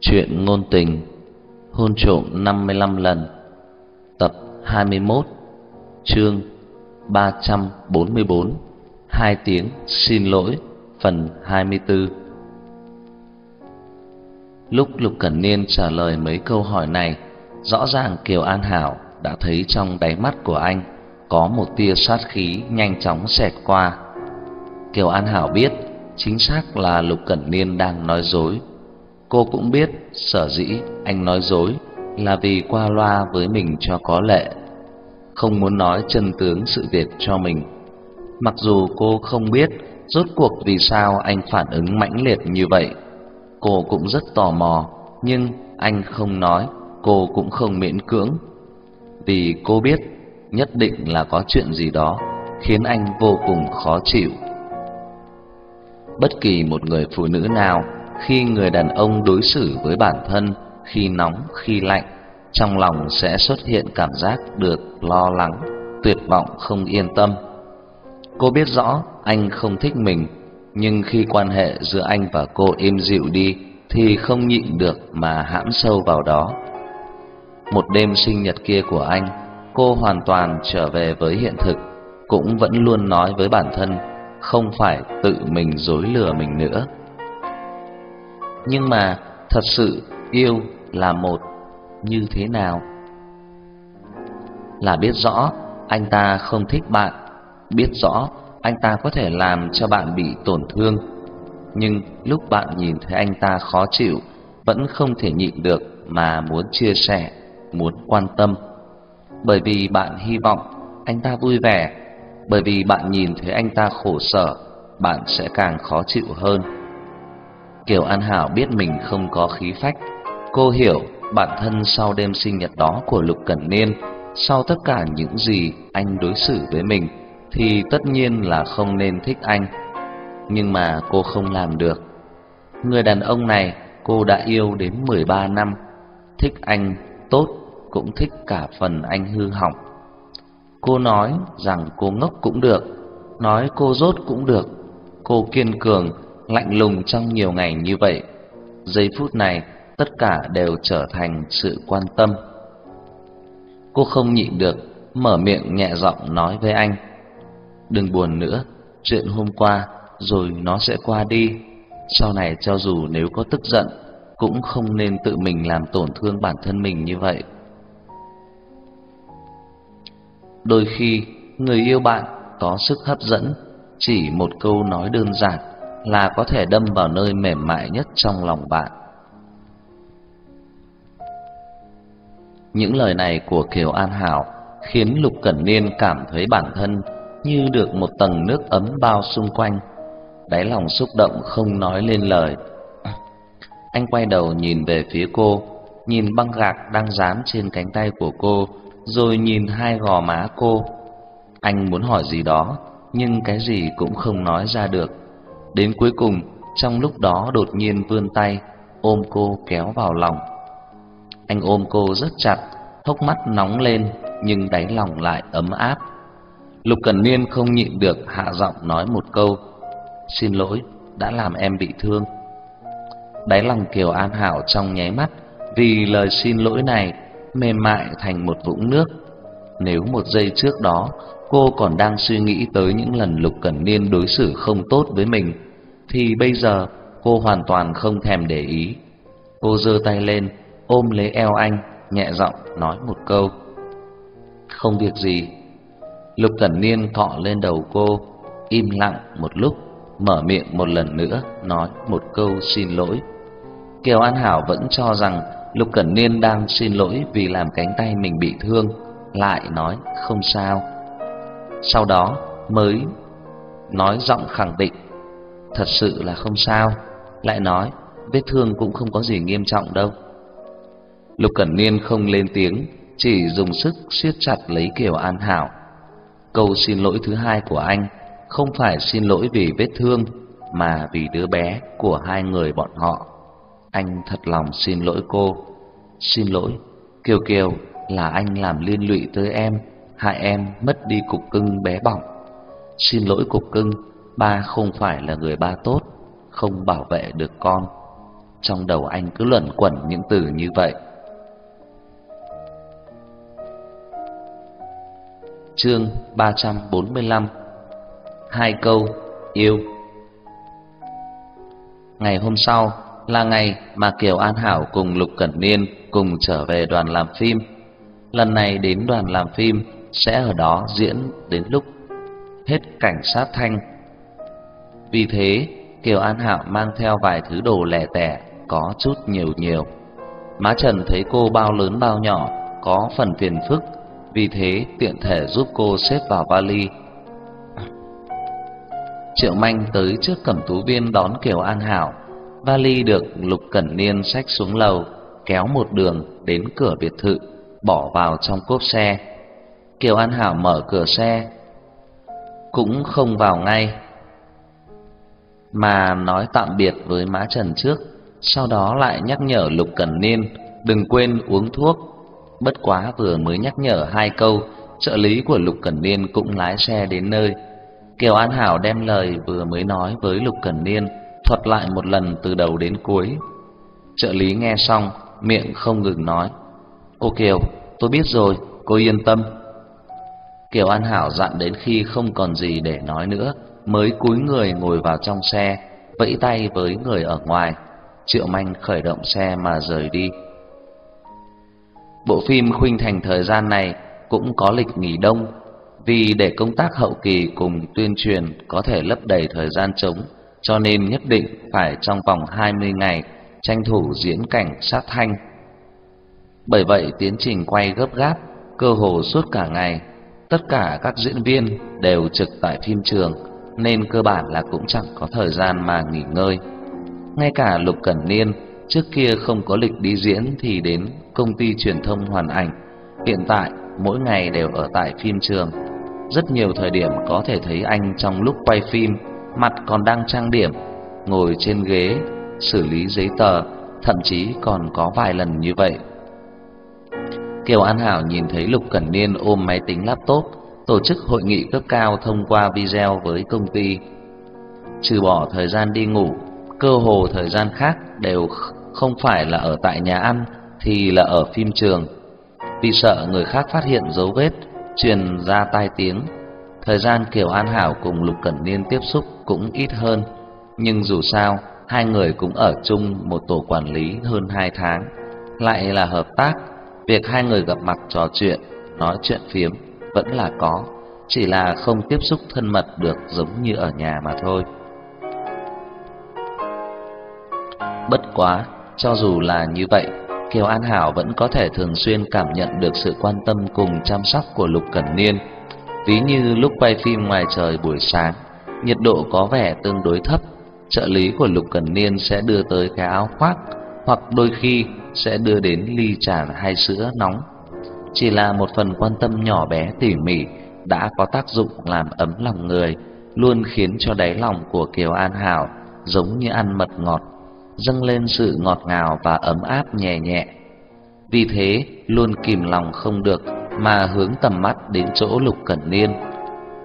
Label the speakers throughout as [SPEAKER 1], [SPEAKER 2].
[SPEAKER 1] Chuyện ngôn tình, Hôn trộm 55 lần. Tập 21 Chương 344 Hai tiếng xin lỗi, Phần 24 Lúc Lục Cẩn Niên trả lời mấy câu hỏi này, Rõ ràng Kiều An Hảo đã thấy trong đáy mắt của anh Có một tia sát khí nhanh chóng xẹt qua. Kiều An Hảo biết Chính xác là Lục Cẩn Niên đang nói dối. Cô cũng biết sở dĩ anh nói dối là vì qua loa với mình cho có lệ, không muốn nói chân tướng sự việc cho mình. Mặc dù cô không biết rốt cuộc vì sao anh phản ứng mãnh liệt như vậy, cô cũng rất tò mò, nhưng anh không nói, cô cũng không miễn cưỡng. Vì cô biết nhất định là có chuyện gì đó khiến anh vô cùng khó chịu. Bất kỳ một người phụ nữ nào khi người đàn ông đối xử với bản thân, khi nóng, khi lạnh, trong lòng sẽ xuất hiện cảm giác được lo lắng, tuyệt vọng, không yên tâm. Cô biết rõ anh không thích mình, nhưng khi quan hệ giữa anh và cô êm dịu đi thì không nhịn được mà hãm sâu vào đó. Một đêm sinh nhật kia của anh, cô hoàn toàn trở về với hiện thực, cũng vẫn luôn nói với bản thân không phải tự mình dối lừa mình nữa nhưng mà thật sự yêu là một như thế nào? Là biết rõ anh ta không thích bạn, biết rõ anh ta có thể làm cho bạn bị tổn thương, nhưng lúc bạn nhìn thấy anh ta khó chịu, vẫn không thể nhịn được mà muốn chia sẻ, muốn quan tâm. Bởi vì bạn hy vọng anh ta vui vẻ, bởi vì bạn nhìn thấy anh ta khổ sở, bạn sẽ càng khó chịu hơn. Kiều An Hảo biết mình không có khí phách, cô hiểu bản thân sau đêm sinh nhật đó của Lục Cẩn Niên, sau tất cả những gì anh đối xử với mình thì tất nhiên là không nên thích anh. Nhưng mà cô không làm được. Người đàn ông này cô đã yêu đến 13 năm, thích anh tốt cũng thích cả phần anh hư hỏng. Cô nói rằng cô ngốc cũng được, nói cô dốt cũng được. Cô kiên cường lạnh lùng trong nhiều ngày như vậy. Giây phút này, tất cả đều trở thành sự quan tâm. Cô không nhịn được, mở miệng nhẹ giọng nói với anh: "Đừng buồn nữa, chuyện hôm qua rồi nó sẽ qua đi. Sau này cho dù nếu có tức giận, cũng không nên tự mình làm tổn thương bản thân mình như vậy." Đôi khi, người yêu bạn có sức hấp dẫn, chỉ một câu nói đơn giản là có thể đâm vào nơi mềm mại nhất trong lòng bạn. Những lời này của Kiều An Hảo khiến Lục Cẩn Niên cảm thấy bản thân như được một tầng nước ấm bao xung quanh, đáy lòng xúc động không nói lên lời. Anh quay đầu nhìn về phía cô, nhìn băng gạc đang dán trên cánh tay của cô, rồi nhìn hai gò má cô. Anh muốn hỏi gì đó, nhưng cái gì cũng không nói ra được. Đến cuối cùng, trong lúc đó đột nhiên vươn tay ôm cô kéo vào lòng. Anh ôm cô rất chặt, hốc mắt nóng lên nhưng đáy lòng lại ấm áp. Lục Cẩn Niên không nhịn được hạ giọng nói một câu: "Xin lỗi, đã làm em bị thương." Đáy lòng Kiều An Hảo trong nháy mắt vì lời xin lỗi này mềm mại thành một vũng nước. Nếu một giây trước đó cô còn đang suy nghĩ tới những lần Lục Cẩn Niên đối xử không tốt với mình, thì bây giờ cô hoàn toàn không thèm để ý. Cô giơ tay lên, ôm lấy eo anh, nhẹ giọng nói một câu. Không việc gì. Lục Cẩn Niên cọ lên đầu cô, im lặng một lúc, mở miệng một lần nữa, nói một câu xin lỗi. Kiều An Hảo vẫn cho rằng Lục Cẩn Niên đang xin lỗi vì làm cánh tay mình bị thương, lại nói không sao sau đó mới nói giọng khẳng định thật sự là không sao, lại nói vết thương cũng không có gì nghiêm trọng đâu. Lục Cẩn Niên không lên tiếng, chỉ dùng sức siết chặt lấy Kiều An Hảo. Câu xin lỗi thứ hai của anh không phải xin lỗi vì vết thương mà vì đứa bé của hai người bọn họ. Anh thật lòng xin lỗi cô. Xin lỗi, Kiều Kiều là anh làm liên lụy tới em hai em mất đi cục cưng bé bỏng. Xin lỗi cục cưng, ba không phải là người ba tốt, không bảo vệ được con. trong đầu anh cứ luẩn quẩn những từ như vậy. Chương 345 Hai câu yêu Ngày hôm sau là ngày mà Kiều An Hảo cùng Lục Cẩn Niên cùng trở về đoàn làm phim. Lần này đến đoàn làm phim sẽ ở đó diễn đến lúc hết cảnh sát thanh. Vì thế, Kiều An hạo mang theo vài thứ đồ lẻ tẻ, có chút nhiều nhiều. Má Trần thấy cô bao lớn bao nhỏ, có phần phiền phức, vì thế tiện thể giúp cô xếp vào vali. Triệu Manh tới trước cẩm tú viên đón Kiều An Hảo, vali được Lục Cẩn Niên xách xuống lầu, kéo một đường đến cửa biệt thự, bỏ vào trong cốp xe. Kiều An Hảo mở cửa xe, cũng không vào ngay, mà nói tạm biệt với Mã Trần trước, sau đó lại nhắc nhở Lục Cẩn Niên đừng quên uống thuốc. Bất quá vừa mới nhắc nhở hai câu, trợ lý của Lục Cẩn Niên cũng lái xe đến nơi. Kiều An Hảo đem lời vừa mới nói với Lục Cẩn Niên thuật lại một lần từ đầu đến cuối. Trợ lý nghe xong, miệng không ngừng nói: "Cô Kiều, tôi biết rồi, cô yên tâm." Kiều An Hảo dặn đến khi không còn gì để nói nữa, mới cúi người ngồi vào trong xe, vẫy tay với người ở ngoài. Triệu Manh khởi động xe mà rời đi. Bộ phim khuynh thành thời gian này cũng có lịch nghỉ đông, vì để công tác hậu kỳ cùng tuyên truyền có thể lấp đầy thời gian trống, cho nên nhất định phải trong vòng 20 ngày tranh thủ diễn cảnh sát thanh. Bởi vậy tiến trình quay gấp gáp, cơ hồ suốt cả ngày, tất cả các diễn viên đều trực tại phim trường nên cơ bản là cũng chẳng có thời gian mà nghỉ ngơi. Ngay cả Lục Cẩn Niên trước kia không có lịch đi diễn thì đến công ty truyền thông hoàn ảnh, hiện tại mỗi ngày đều ở tại phim trường. Rất nhiều thời điểm có thể thấy anh trong lúc quay phim, mặt còn đang trang điểm, ngồi trên ghế xử lý giấy tờ, thậm chí còn có vài lần như vậy. Kiều An Hảo nhìn thấy Lục Cẩn Niên ôm máy tính laptop, tổ chức hội nghị cấp cao thông qua video với công ty. Trừ bỏ thời gian đi ngủ, cơ hồ thời gian khác đều không phải là ở tại nhà ăn thì là ở phim trường. Vì sợ người khác phát hiện dấu vết, truyền ra tai tiếng, thời gian Kiều An Hảo cùng Lục Cẩn Niên tiếp xúc cũng ít hơn, nhưng dù sao, hai người cũng ở chung một tổ quản lý hơn hai tháng, lại là hợp tác, việc hai người gặp mặt trò chuyện, nói chuyện phiếm vẫn là có, chỉ là không tiếp xúc thân mật được giống như ở nhà mà thôi. Bất quá, cho dù là như vậy, Kiều An Hảo vẫn có thể thường xuyên cảm nhận được sự quan tâm cùng chăm sóc của Lục Cẩn Niên. Ví như lúc quay phim ngoài trời buổi sáng, nhiệt độ có vẻ tương đối thấp, trợ lý của Lục Cẩn Niên sẽ đưa tới cái áo khoác, hoặc đôi khi sẽ đưa đến ly trà hay sữa nóng chỉ là một phần quan tâm nhỏ bé tỉ mỉ đã có tác dụng làm ấm lòng người, luôn khiến cho đáy lòng của Kiều An Hảo giống như ăn mật ngọt, dâng lên sự ngọt ngào và ấm áp nhẹ nhẹ. Vì thế, luôn kìm lòng không được mà hướng tầm mắt đến chỗ Lục Cẩn Niên.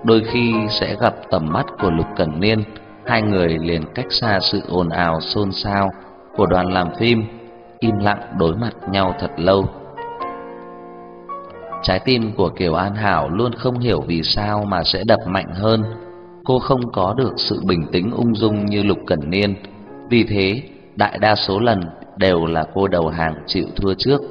[SPEAKER 1] Đôi khi sẽ gặp tầm mắt của Lục Cẩn Niên, hai người liền cách xa sự ồn ào xôn xao của đoàn làm phim, im lặng đối mặt nhau thật lâu. Trái tim của Kiều An Hảo luôn không hiểu vì sao mà sẽ đập mạnh hơn. Cô không có được sự bình tĩnh ung dung như Lục Cẩn Niên, vì thế đại đa số lần đều là cô đầu hàng chịu thua trước.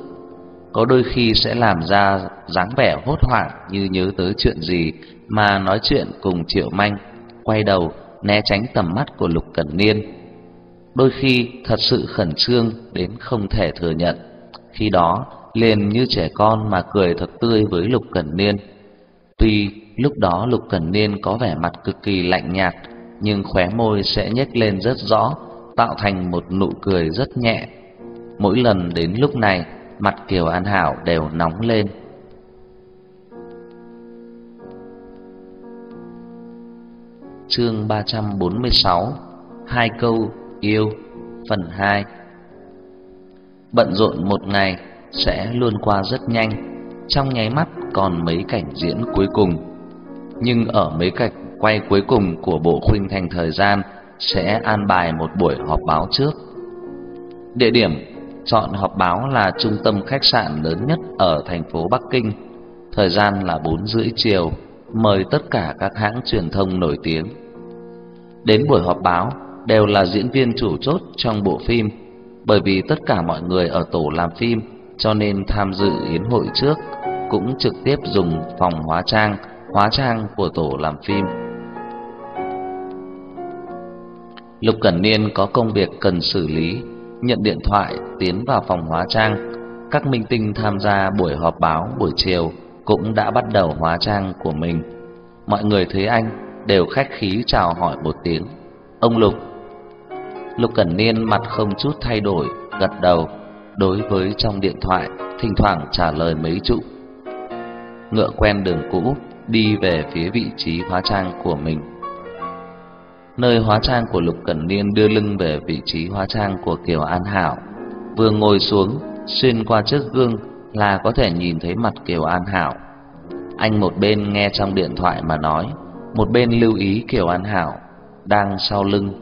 [SPEAKER 1] Có đôi khi sẽ làm ra dáng vẻ hốt hoảng như nhớ tới chuyện gì mà nói chuyện cùng Triệu Manh, quay đầu né tránh tầm mắt của Lục Cẩn Niên. Đôi khi thật sự khẩn trương đến không thể thừa nhận. Khi đó liền như trẻ con mà cười thật tươi với Lục Cẩn Niên. Tuy lúc đó Lục Cẩn Niên có vẻ mặt cực kỳ lạnh nhạt, nhưng khóe môi sẽ nhếch lên rất rõ, tạo thành một nụ cười rất nhẹ. Mỗi lần đến lúc này, mặt Kiều An Hảo đều nóng lên. Chương 346 Hai câu yêu Phần 2 Bận rộn một ngày sẽ luôn qua rất nhanh, trong nháy mắt còn mấy cảnh diễn cuối cùng. Nhưng ở mấy cảnh quay cuối cùng của bộ khuynh thành thời gian sẽ an bài một buổi họp báo trước. Địa điểm chọn họp báo là trung tâm khách sạn lớn nhất ở thành phố Bắc Kinh. Thời gian là 4 rưỡi chiều, mời tất cả các hãng truyền thông nổi tiếng. Đến buổi họp báo đều là diễn viên chủ chốt trong bộ phim, bởi vì tất cả mọi người ở tổ làm phim cho nên tham dự yến hội trước cũng trực tiếp dùng phòng hóa trang, hóa trang của tổ làm phim. Lục Cẩn Niên có công việc cần xử lý, nhận điện thoại tiến vào phòng hóa trang. Các minh tinh tham gia buổi họp báo buổi chiều cũng đã bắt đầu hóa trang của mình. Mọi người thấy anh đều khách khí chào hỏi một tiếng. Ông Lục. Lục Cẩn Niên mặt không chút thay đổi, gật đầu. Đối với trong điện thoại, thỉnh thoảng trả lời mấy chữ, Ngựa quen đường cũ, đi về phía vị trí hóa trang của mình. Nơi hóa trang của Lục Cẩn Niên đưa lưng về vị trí hóa trang của Kiều An Hảo. Vừa ngồi xuống, xuyên qua chiếc gương là có thể nhìn thấy mặt Kiều An Hảo. Anh một bên nghe trong điện thoại mà nói, một bên lưu ý Kiều An Hảo đang sau lưng.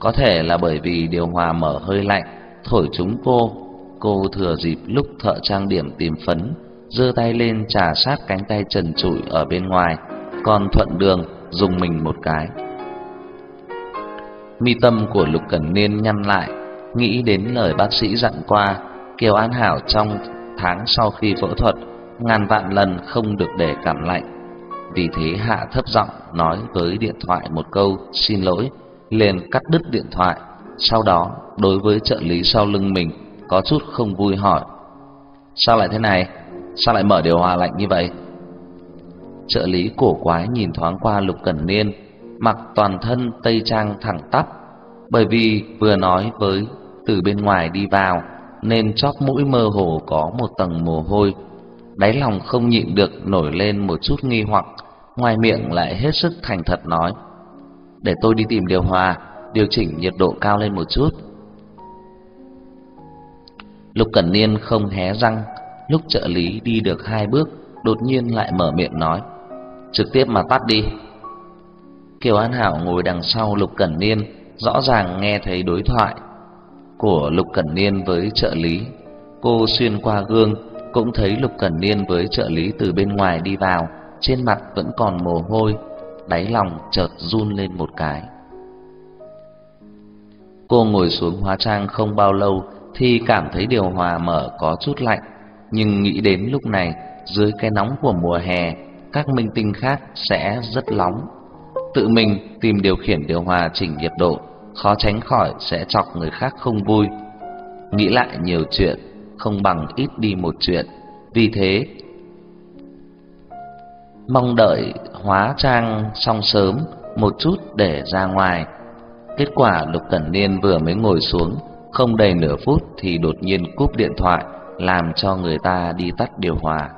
[SPEAKER 1] Có thể là bởi vì điều hòa mở hơi lạnh, thổi trúng cô, cô thừa dịp lúc thợ trang điểm tìm phấn, giơ tay lên trà sát cánh tay trần trụi ở bên ngoài, còn thuận đường dùng mình một cái. Mi tâm của Lục Cẩn Niên nhăn lại, nghĩ đến lời bác sĩ dặn qua, Kiều An Hảo trong tháng sau khi phẫu thuật ngàn vạn lần không được để cảm lạnh. Vì thế hạ thấp giọng nói với điện thoại một câu xin lỗi, liền cắt đứt điện thoại. Sau đó, đối với trợ lý sau lưng mình có chút không vui hỏi: "Sao lại thế này? Sao lại mở điều hòa lạnh như vậy?" Trợ lý cổ quái nhìn thoáng qua Lục Cẩn Niên, mặc toàn thân tây trang thẳng tắp, bởi vì vừa nói với từ bên ngoài đi vào nên chóp mũi mơ hồ có một tầng mồ hôi. Đáy lòng không nhịn được nổi lên một chút nghi hoặc, ngoài miệng lại hết sức thành thật nói: "Để tôi đi tìm điều hòa, điều chỉnh nhiệt độ cao lên một chút." Lục Cẩn Niên không hé răng, lúc trợ lý đi được hai bước, đột nhiên lại mở miệng nói: "Trực tiếp mà tắt đi." Kiều An Hảo ngồi đằng sau Lục Cẩn Niên, rõ ràng nghe thấy đối thoại của Lục Cẩn Niên với trợ lý. Cô xuyên qua gương cũng thấy Lục Cẩn Niên với trợ lý từ bên ngoài đi vào, trên mặt vẫn còn mồ hôi, đáy lòng chợt run lên một cái. Cô ngồi xuống hóa trang không bao lâu thì cảm thấy điều hòa mở có chút lạnh, nhưng nghĩ đến lúc này dưới cái nóng của mùa hè, các minh tinh khác sẽ rất nóng. Tự mình tìm điều khiển điều hòa chỉnh nhiệt độ khó tránh khỏi sẽ chọc người khác không vui. Nghĩ lại nhiều chuyện không bằng ít đi một chuyện, vì thế mong đợi hóa trang xong sớm một chút để ra ngoài. Kết quả Lục Cẩn Niên vừa mới ngồi xuống, không đầy nửa phút thì đột nhiên cúp điện thoại, làm cho người ta đi tắt điều hòa.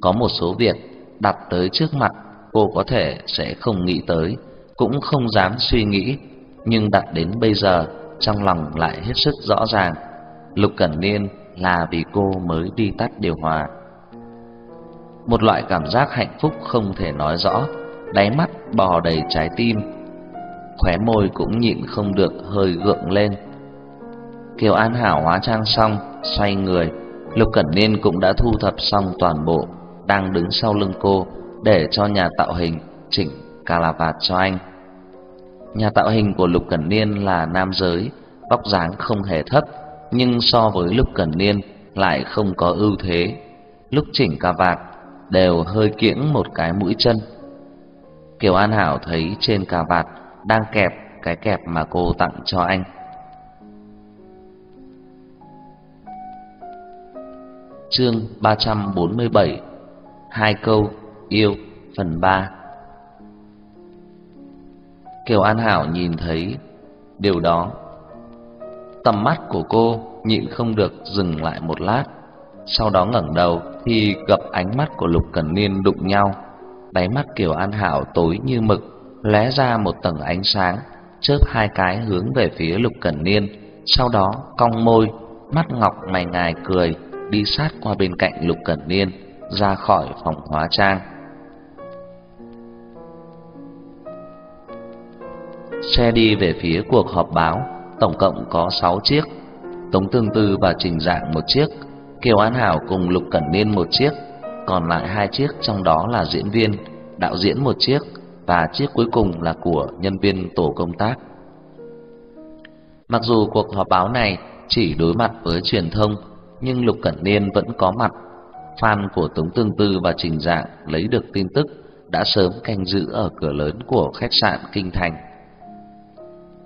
[SPEAKER 1] Có một số việc đặt tới trước mặt, cô có thể sẽ không nghĩ tới, cũng không dám suy nghĩ, nhưng đặt đến bây giờ, trong lòng lại hết sức rõ ràng, Lục Cẩn Niên là vì cô mới đi tắt điều hòa. Một loại cảm giác hạnh phúc không thể nói rõ, đáy mắt bò đầy trái tim, khóe môi cũng nhịn không được hơi gượng lên. Kiều An Hảo hóa trang xong, xoay người, Lục Cẩn Niên cũng đã thu thập xong toàn bộ, đang đứng sau lưng cô để cho nhà tạo hình chỉnh cà la vạt cho anh. Nhà tạo hình của Lục Cẩn Niên là nam giới, vóc dáng không hề thấp, nhưng so với Lục Cẩn Niên lại không có ưu thế. Lúc chỉnh cà vạt đều hơi kiễng một cái mũi chân. Kiều An Hảo thấy trên cà vạt đang kẹp cái kẹp mà cô tặng cho anh. Chương 347 Hai câu yêu phần 3 Kiều An Hảo nhìn thấy điều đó. Tầm mắt của cô nhịn không được dừng lại một lát, sau đó ngẩng đầu thì gặp ánh mắt của Lục Cẩn Niên đụng nhau. Đáy mắt Kiều An Hảo tối như mực, lóe ra một tầng ánh sáng, chớp hai cái hướng về phía Lục Cẩn Niên, sau đó cong môi, mắt ngọc mày ngài cười, đi sát qua bên cạnh Lục Cẩn Niên, ra khỏi phòng hóa trang. Xe đi về phía cuộc họp báo, tổng cộng có 6 chiếc. Tống Tương Tư và Trình Dạng một chiếc, Kiều An Hảo cùng Lục Cẩn Niên một chiếc, còn lại hai chiếc trong đó là diễn viên, đạo diễn một chiếc và chiếc cuối cùng là của nhân viên tổ công tác. Mặc dù cuộc họp báo này chỉ đối mặt với truyền thông, nhưng Lục Cẩn Niên vẫn có mặt. Fan của Tống Tương Tư và Trình Dạng lấy được tin tức đã sớm canh giữ ở cửa lớn của khách sạn Kinh Thành.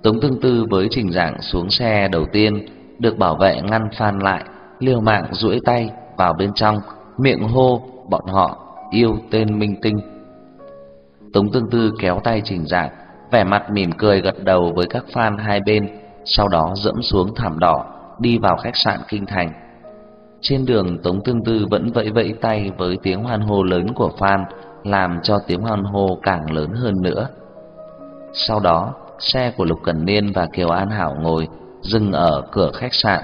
[SPEAKER 1] Tống Tương Tư với Trình Dạng xuống xe đầu tiên, được bảo vệ ngăn fan lại, liều mạng duỗi tay vào bên trong, miệng hô bọn họ yêu tên Minh Tinh. Tống Tương Tư kéo tay Trình Dạng, vẻ mặt mỉm cười gật đầu với các fan hai bên, sau đó dẫm xuống thảm đỏ, đi vào khách sạn Kinh Thành. Trên đường Tống Tương Tư vẫn vẫy vẫy tay với tiếng hoan hô lớn của fan, làm cho tiếng hoan hô càng lớn hơn nữa. Sau đó, xe của Lục Cẩn Niên và Kiều An Hảo ngồi dừng ở cửa khách sạn.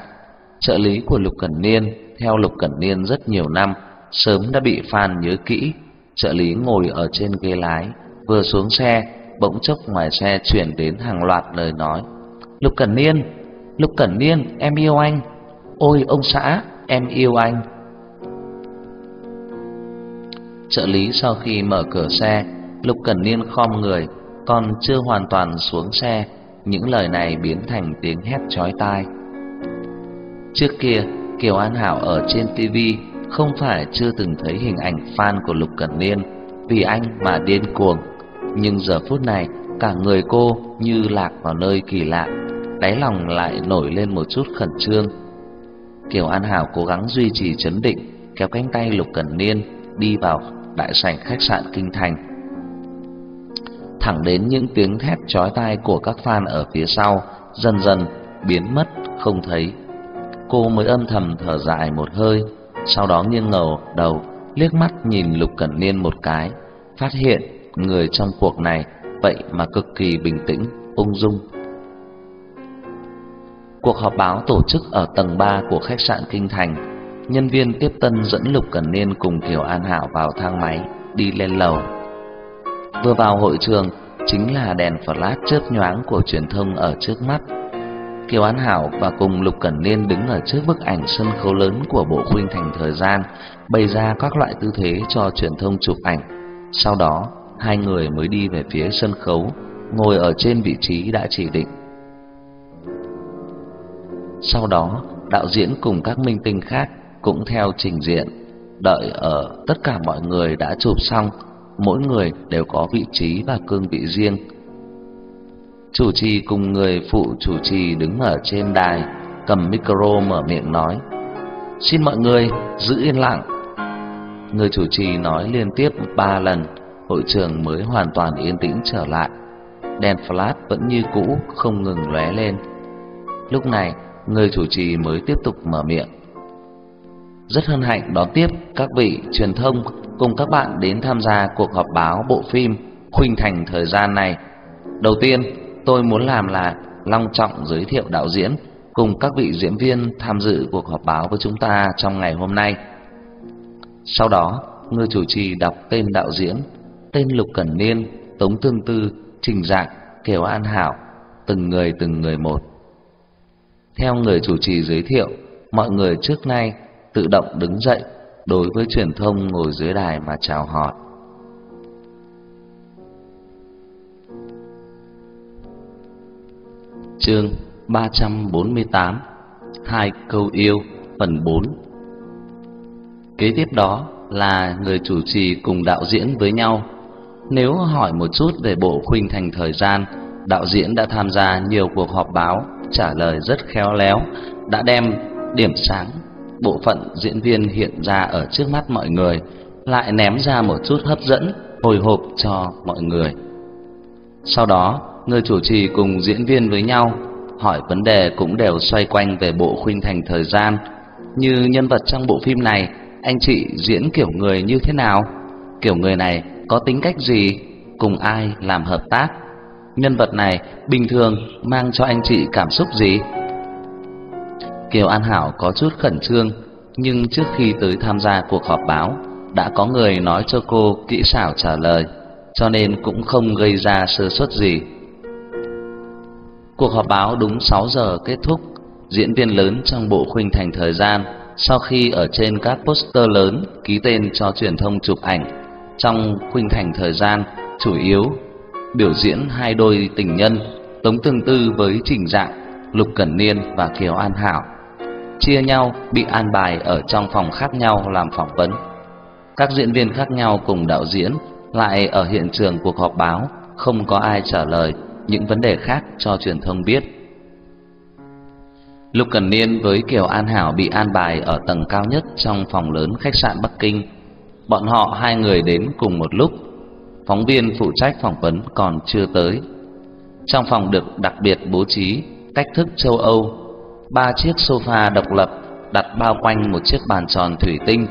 [SPEAKER 1] Trợ lý của Lục Cẩn Niên theo Lục Cẩn Niên rất nhiều năm, sớm đã bị fan nhớ kỹ. Trợ lý ngồi ở trên ghế lái, vừa xuống xe, bỗng chốc ngoài xe chuyển đến hàng loạt lời nói. Lục Cẩn Niên, Lục Cẩn Niên, em yêu anh. Ôi ông xã, em yêu anh. Trợ lý sau khi mở cửa xe, Lục Cẩn Niên khom người, còn chưa hoàn toàn xuống xe, những lời này biến thành tiếng hét chói tai. Trước kia, Kiều An Hảo ở trên TV không phải chưa từng thấy hình ảnh fan của Lục Cẩn Niên vì anh mà điên cuồng, nhưng giờ phút này cả người cô như lạc vào nơi kỳ lạ, đáy lòng lại nổi lên một chút khẩn trương. Kiều An Hảo cố gắng duy trì chấn định, kéo cánh tay Lục Cẩn Niên đi vào đại sảnh khách sạn Kinh Thành. Thẳng đến những tiếng thét chói tai của các fan ở phía sau dần dần biến mất không thấy. Cô mới âm thầm thở dài một hơi, sau đó nghiêng ngầu đầu liếc mắt nhìn Lục Cẩn Niên một cái, phát hiện người trong cuộc này vậy mà cực kỳ bình tĩnh, ung dung. Cuộc họp báo tổ chức ở tầng 3 của khách sạn Kinh Thành nhân viên tiếp tân dẫn Lục Cẩn Niên cùng Kiều An Hảo vào thang máy, đi lên lầu. Vừa vào hội trường, chính là đèn flash chớp nhoáng của truyền thông ở trước mắt. Kiều An Hảo và cùng Lục Cẩn Niên đứng ở trước bức ảnh sân khấu lớn của bộ khuynh thành thời gian, bày ra các loại tư thế cho truyền thông chụp ảnh. Sau đó, hai người mới đi về phía sân khấu, ngồi ở trên vị trí đã chỉ định. Sau đó, đạo diễn cùng các minh tinh khác cũng theo trình diện, đợi ở tất cả mọi người đã chụp xong, mỗi người đều có vị trí và cương vị riêng. Chủ trì cùng người phụ chủ trì đứng ở trên đài, cầm micro mở miệng nói: "Xin mọi người giữ yên lặng." Người chủ trì nói liên tiếp ba lần, hội trường mới hoàn toàn yên tĩnh trở lại. Đèn flash vẫn như cũ không ngừng lóe lên. Lúc này, người chủ trì mới tiếp tục mở miệng. Rất hân hạnh đón tiếp các vị truyền thông cùng các bạn đến tham gia cuộc họp báo bộ phim Khuynh Thành thời gian này. Đầu tiên, tôi muốn làm là long trọng giới thiệu đạo diễn cùng các vị diễn viên tham dự cuộc họp báo với chúng ta trong ngày hôm nay. Sau đó, người chủ trì đọc tên đạo diễn, tên Lục Cẩn Niên, Tống Tương Tư, Trình Dạng, Kiều An Hảo, từng người từng người một. Theo người chủ trì giới thiệu, mọi người trước nay tự động đứng dậy đối với truyền thông ngồi dưới đài mà chào hỏi. Chương 348 Hai câu yêu phần 4 Kế tiếp đó là người chủ trì cùng đạo diễn với nhau. Nếu hỏi một chút về bộ khuynh thành thời gian, đạo diễn đã tham gia nhiều cuộc họp báo, trả lời rất khéo léo, đã đem điểm sáng bộ phận diễn viên hiện ra ở trước mắt mọi người lại ném ra một chút hấp dẫn hồi hộp cho mọi người. Sau đó, người chủ trì cùng diễn viên với nhau hỏi vấn đề cũng đều xoay quanh về bộ khuynh thành thời gian, như nhân vật trong bộ phim này, anh chị diễn kiểu người như thế nào? Kiểu người này có tính cách gì? Cùng ai làm hợp tác? Nhân vật này bình thường mang cho anh chị cảm xúc gì? Kiều An Hảo có chút khẩn trương, nhưng trước khi tới tham gia cuộc họp báo, đã có người nói cho cô kỹ xảo trả lời, cho nên cũng không gây ra sơ suất gì. Cuộc họp báo đúng 6 giờ kết thúc, diễn viên lớn trong bộ khuynh thành thời gian sau khi ở trên các poster lớn ký tên cho truyền thông chụp ảnh trong khuynh thành thời gian chủ yếu biểu diễn hai đôi tình nhân Tống Tương Tư với Trình Dạng, Lục Cẩn Niên và Kiều An Hảo chia nhau bị an bài ở trong phòng khác nhau làm phỏng vấn. Các diễn viên khác nhau cùng đạo diễn lại ở hiện trường cuộc họp báo, không có ai trả lời những vấn đề khác cho truyền thông biết. Lục Cẩn Niên với Kiều An Hảo bị an bài ở tầng cao nhất trong phòng lớn khách sạn Bắc Kinh. Bọn họ hai người đến cùng một lúc. Phóng viên phụ trách phỏng vấn còn chưa tới. Trong phòng được đặc biệt bố trí cách thức châu Âu, ba chiếc sofa độc lập đặt bao quanh một chiếc bàn tròn thủy tinh.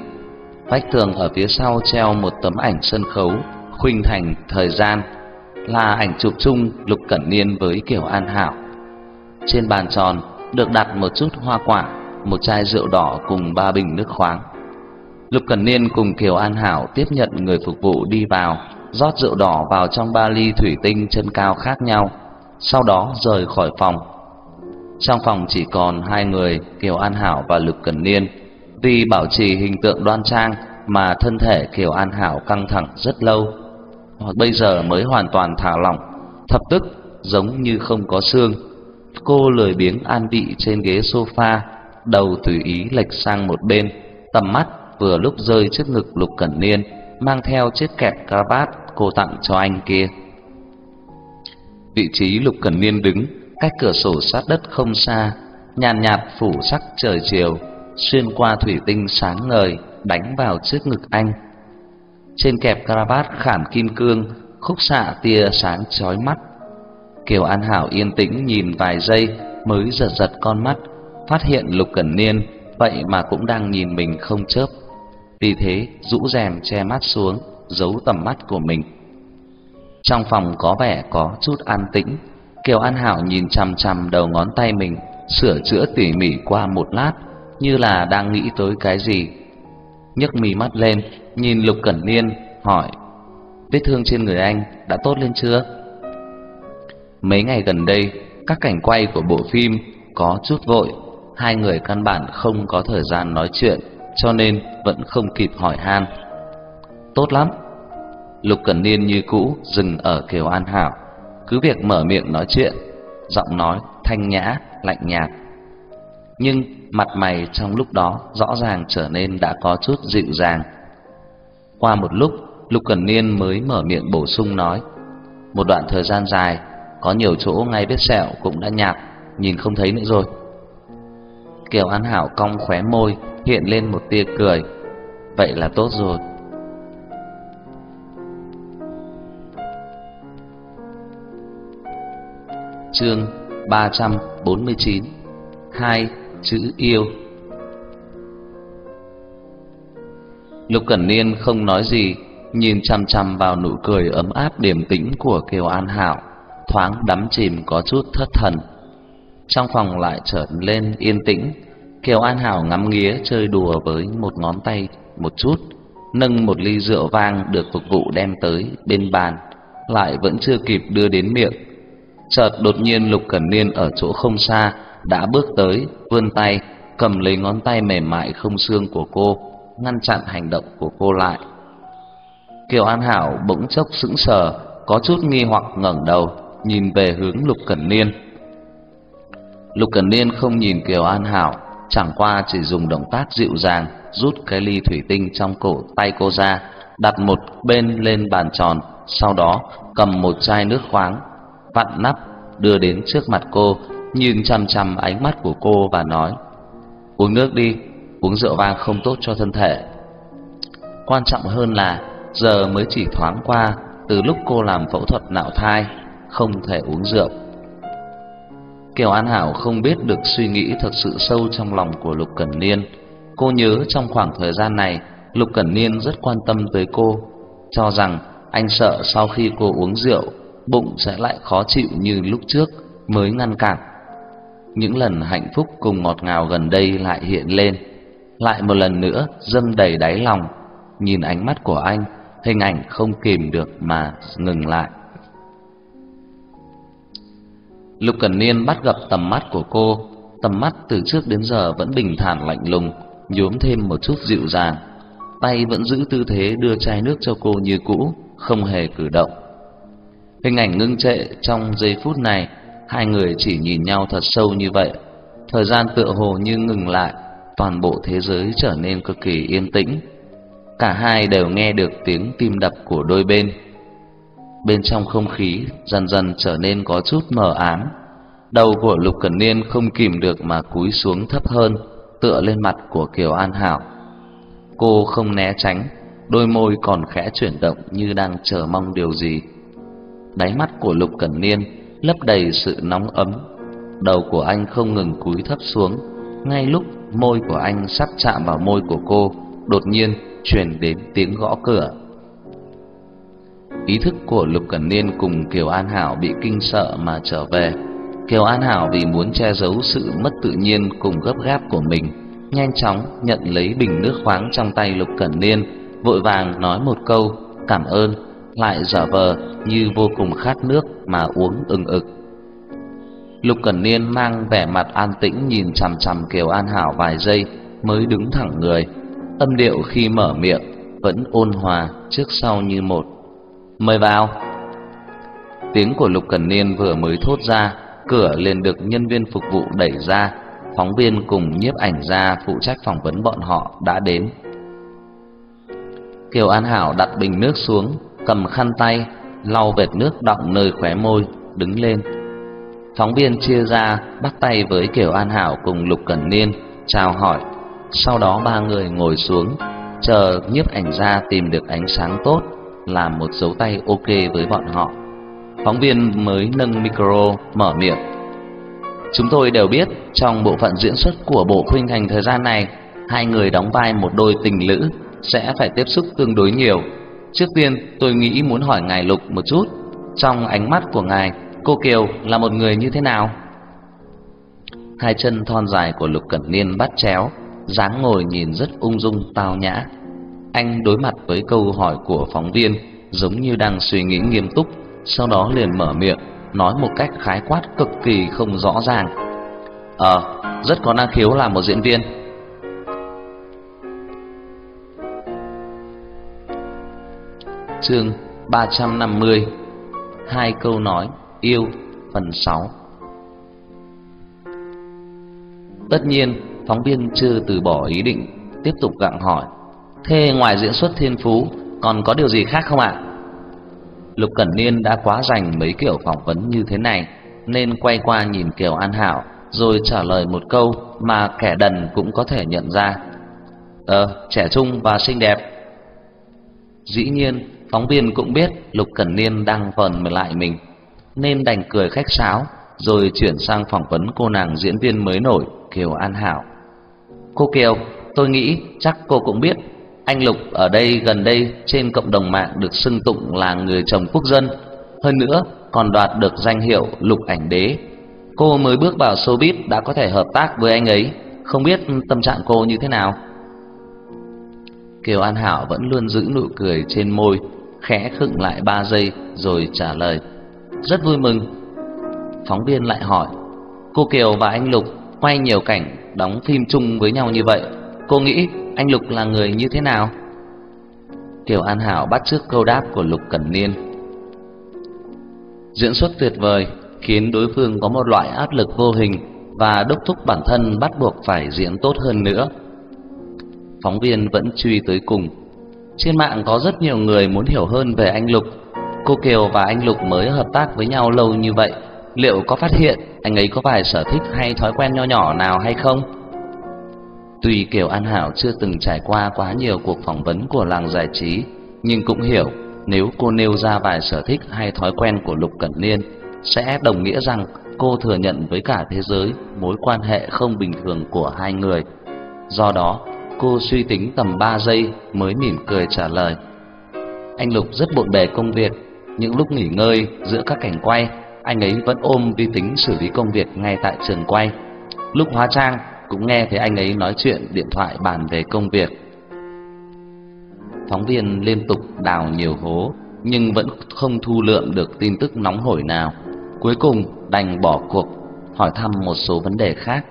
[SPEAKER 1] Vách tường ở phía sau treo một tấm ảnh sân khấu khuynh thành thời gian là ảnh chụp chung Lục Cẩn Niên với Kiều An Hảo. Trên bàn tròn được đặt một chút hoa quả, một chai rượu đỏ cùng ba bình nước khoáng. Lục Cẩn Niên cùng Kiều An Hảo tiếp nhận người phục vụ đi vào, rót rượu đỏ vào trong ba ly thủy tinh chân cao khác nhau, sau đó rời khỏi phòng. Trong phòng chỉ còn hai người, Kiều An Hảo và Lục Cẩn Niên. Vì bảo trì hình tượng đoan trang mà thân thể Kiều An Hảo căng thẳng rất lâu, hoặc bây giờ mới hoàn toàn thả lỏng, thập tức giống như không có xương Cô lười biếng an vị trên ghế sofa, đầu tùy ý lệch sang một bên, tầm mắt vừa lúc rơi trước ngực Lục Cẩn Niên, mang theo chiếc kẹp cravat cô tặng cho anh kia. Vị trí Lục Cẩn Niên đứng cách cửa sổ sát đất không xa, nhàn nhạt phủ sắc trời chiều xuyên qua thủy tinh sáng ngời đánh vào trước ngực anh. Trên kẹp caravat khảm kim cương, khúc xạ tia sáng chói mắt Kiều An Hảo yên tĩnh nhìn vài giây mới giật giật con mắt, phát hiện Lục Cẩn Niên vậy mà cũng đang nhìn mình không chớp. Vì thế, rũ rèm che mắt xuống, giấu tầm mắt của mình. Trong phòng có vẻ có chút an tĩnh, Kiều An Hảo nhìn chằm chằm đầu ngón tay mình, sửa chữa tỉ mỉ qua một lát, như là đang nghĩ tới cái gì. nhấc mí mắt lên, nhìn Lục Cẩn Niên, hỏi: "Vết thương trên người anh đã tốt lên chưa?" Mấy ngày gần đây, các cảnh quay của bộ phim có chút vội, hai người căn bản không có thời gian nói chuyện, cho nên vẫn không kịp hỏi han. Tốt lắm. Lục Cẩn Niên như cũ dừng ở Kiều An Hảo, cứ việc mở miệng nói chuyện, giọng nói thanh nhã, lạnh nhạt. Nhưng mặt mày trong lúc đó rõ ràng trở nên đã có chút dịu dàng. Qua một lúc, Lục Cẩn Niên mới mở miệng bổ sung nói: "Một đoạn thời gian dài có nhiều chỗ ngay vết sẹo cũng đã nhạt, nhìn không thấy nữa rồi. Kiều An Hảo cong khóe môi, hiện lên một tia cười. Vậy là tốt rồi. Chương 349 Hai chữ yêu Lục Cẩn Niên không nói gì, nhìn chăm chăm vào nụ cười ấm áp điềm tĩnh của Kiều An Hảo thoáng đắm chìm có chút thất thần. Trong phòng lại trở lên yên tĩnh, Kiều An Hảo ngắm nghía chơi đùa với một ngón tay một chút, nâng một ly rượu vang được phục vụ đem tới bên bàn, lại vẫn chưa kịp đưa đến miệng. Chợt đột nhiên Lục Cẩn Niên ở chỗ không xa đã bước tới, vươn tay cầm lấy ngón tay mềm mại không xương của cô, ngăn chặn hành động của cô lại. Kiều An Hảo bỗng chốc sững sờ, có chút nghi hoặc ngẩng đầu, nhìn về hướng Lục Cẩn Niên. Lục Cẩn Niên không nhìn Kiều An Hảo, chẳng qua chỉ dùng động tác dịu dàng rút cái ly thủy tinh trong cổ tay cô ra, đặt một bên lên bàn tròn, sau đó cầm một chai nước khoáng, vặn nắp đưa đến trước mặt cô, nhìn chăm chăm ánh mắt của cô và nói: "Uống nước đi, uống rượu vang không tốt cho thân thể." Quan trọng hơn là giờ mới chỉ thoáng qua từ lúc cô làm phẫu thuật nạo thai không thể uống rượu. Kiều An Hảo không biết được suy nghĩ thật sự sâu trong lòng của Lục Cẩn Niên. Cô nhớ trong khoảng thời gian này, Lục Cẩn Niên rất quan tâm tới cô, cho rằng anh sợ sau khi cô uống rượu, bụng sẽ lại khó chịu như lúc trước mới ngăn cản. Những lần hạnh phúc cùng ngọt ngào gần đây lại hiện lên, lại một lần nữa dâng đầy đáy lòng. Nhìn ánh mắt của anh, hình ảnh không kìm được mà ngừng lại. Lục Cẩn Niên bắt gặp tầm mắt của cô, tầm mắt từ trước đến giờ vẫn bình thản lạnh lùng, nhuốm thêm một chút dịu dàng. Tay vẫn giữ tư thế đưa chai nước cho cô như cũ, không hề cử động. Hình ảnh ngưng trệ trong giây phút này, hai người chỉ nhìn nhau thật sâu như vậy. Thời gian tựa hồ như ngừng lại, toàn bộ thế giới trở nên cực kỳ yên tĩnh. Cả hai đều nghe được tiếng tim đập của đôi bên. Bên trong không khí dần dần trở nên có chút mờ ám. Đầu của Lục Cẩn Niên không kìm được mà cúi xuống thấp hơn, tựa lên mặt của Kiều An Hảo. Cô không né tránh, đôi môi còn khẽ chuyển động như đang chờ mong điều gì. Đáy mắt của Lục Cẩn Niên lấp đầy sự nóng ấm. Đầu của anh không ngừng cúi thấp xuống, ngay lúc môi của anh sắp chạm vào môi của cô, đột nhiên truyền đến tiếng gõ cửa. Ý thức của Lục Cẩn Niên cùng Kiều An Hảo bị kinh sợ mà trở về. Kiều An Hảo vì muốn che giấu sự mất tự nhiên cùng gấp gáp của mình, nhanh chóng nhận lấy bình nước khoáng trong tay Lục Cẩn Niên, vội vàng nói một câu cảm ơn, lại giả vờ như vô cùng khát nước mà uống ừng ực. Lục Cẩn Niên mang vẻ mặt an tĩnh nhìn chằm chằm Kiều An Hảo vài giây mới đứng thẳng người, âm điệu khi mở miệng vẫn ôn hòa trước sau như một. "Mời vào." Tiếng của Lục Cẩn Niên vừa mới thốt ra, cửa liền được nhân viên phục vụ đẩy ra, phóng viên cùng nhiếp ảnh gia phụ trách phỏng vấn bọn họ đã đến. Kiều An Hảo đặt bình nước xuống, cầm khăn tay lau vệt nước đọng nơi khóe môi, đứng lên. Phóng viên chia ra bắt tay với Kiều An Hảo cùng Lục Cẩn Niên chào hỏi, sau đó ba người ngồi xuống chờ nhiếp ảnh gia tìm được ánh sáng tốt làm một dấu tay ok với bọn họ. Phóng viên mới nâng micro mở miệng. Chúng tôi đều biết trong bộ phận diễn xuất của bộ khuynh thành thời gian này, hai người đóng vai một đôi tình lữ sẽ phải tiếp xúc tương đối nhiều. Trước tiên, tôi nghĩ muốn hỏi ngài Lục một chút, trong ánh mắt của ngài, cô Kiều là một người như thế nào? Hai chân thon dài của Lục Cẩn Niên bắt chéo, dáng ngồi nhìn rất ung dung tao nhã. Anh đối mặt với câu hỏi của phóng viên, giống như đang suy nghĩ nghiêm túc, sau đó liền mở miệng, nói một cách khái quát cực kỳ không rõ ràng. Ờ, rất có năng khiếu làm một diễn viên. Chương 350 Hai câu nói yêu phần 6 Tất nhiên, phóng viên chưa từ bỏ ý định, tiếp tục gặng hỏi. Thế ngoài diễn xuất thiên phú, còn có điều gì khác không ạ? Lục Cẩn Niên đã quá dành mấy kiểu phỏng vấn như thế này, nên quay qua nhìn Kiều An Hảo, rồi trả lời một câu mà kẻ đần cũng có thể nhận ra. Ờ, trẻ trung và xinh đẹp. Dĩ nhiên, phóng viên cũng biết Lục Cẩn Niên đang vần lại mình, nên đành cười khách sáo, rồi chuyển sang phỏng vấn cô nàng diễn viên mới nổi Kiều An Hảo. Cô Kiều, tôi nghĩ chắc cô cũng biết anh Lục ở đây gần đây trên cộng đồng mạng được xưng tụng là người chồng quốc dân, hơn nữa còn đoạt được danh hiệu Lục ảnh đế. Cô mới bước vào showbiz đã có thể hợp tác với anh ấy, không biết tâm trạng cô như thế nào? Kiều An Hảo vẫn luôn giữ nụ cười trên môi, khẽ khựng lại ba giây rồi trả lời: "Rất vui mừng." Phóng viên lại hỏi: "Cô Kiều và anh Lục quay nhiều cảnh đóng phim chung với nhau như vậy, cô nghĩ anh Lục là người như thế nào? Kiều An Hảo bắt trước câu đáp của Lục Cẩn Niên. Diễn xuất tuyệt vời khiến đối phương có một loại áp lực vô hình và đốc thúc bản thân bắt buộc phải diễn tốt hơn nữa. Phóng viên vẫn truy tới cùng. Trên mạng có rất nhiều người muốn hiểu hơn về anh Lục. Cô Kiều và anh Lục mới hợp tác với nhau lâu như vậy, liệu có phát hiện anh ấy có vài sở thích hay thói quen nho nhỏ nào hay không? Tuy Kiều An Hảo chưa từng trải qua quá nhiều cuộc phỏng vấn của làng giải trí, nhưng cũng hiểu nếu cô nêu ra vài sở thích hay thói quen của Lục Cẩn Niên sẽ đồng nghĩa rằng cô thừa nhận với cả thế giới mối quan hệ không bình thường của hai người. Do đó, cô suy tính tầm 3 giây mới mỉm cười trả lời. Anh Lục rất bộn bề công việc, những lúc nghỉ ngơi giữa các cảnh quay, anh ấy vẫn ôm vi tính xử lý công việc ngay tại trường quay. Lúc hóa trang, cũng nghe thấy anh ấy nói chuyện điện thoại bàn về công việc. Phóng viên liên tục đào nhiều hố nhưng vẫn không thu lượm được tin tức nóng hổi nào. cuối cùng đành bỏ cuộc, hỏi thăm một số vấn đề khác.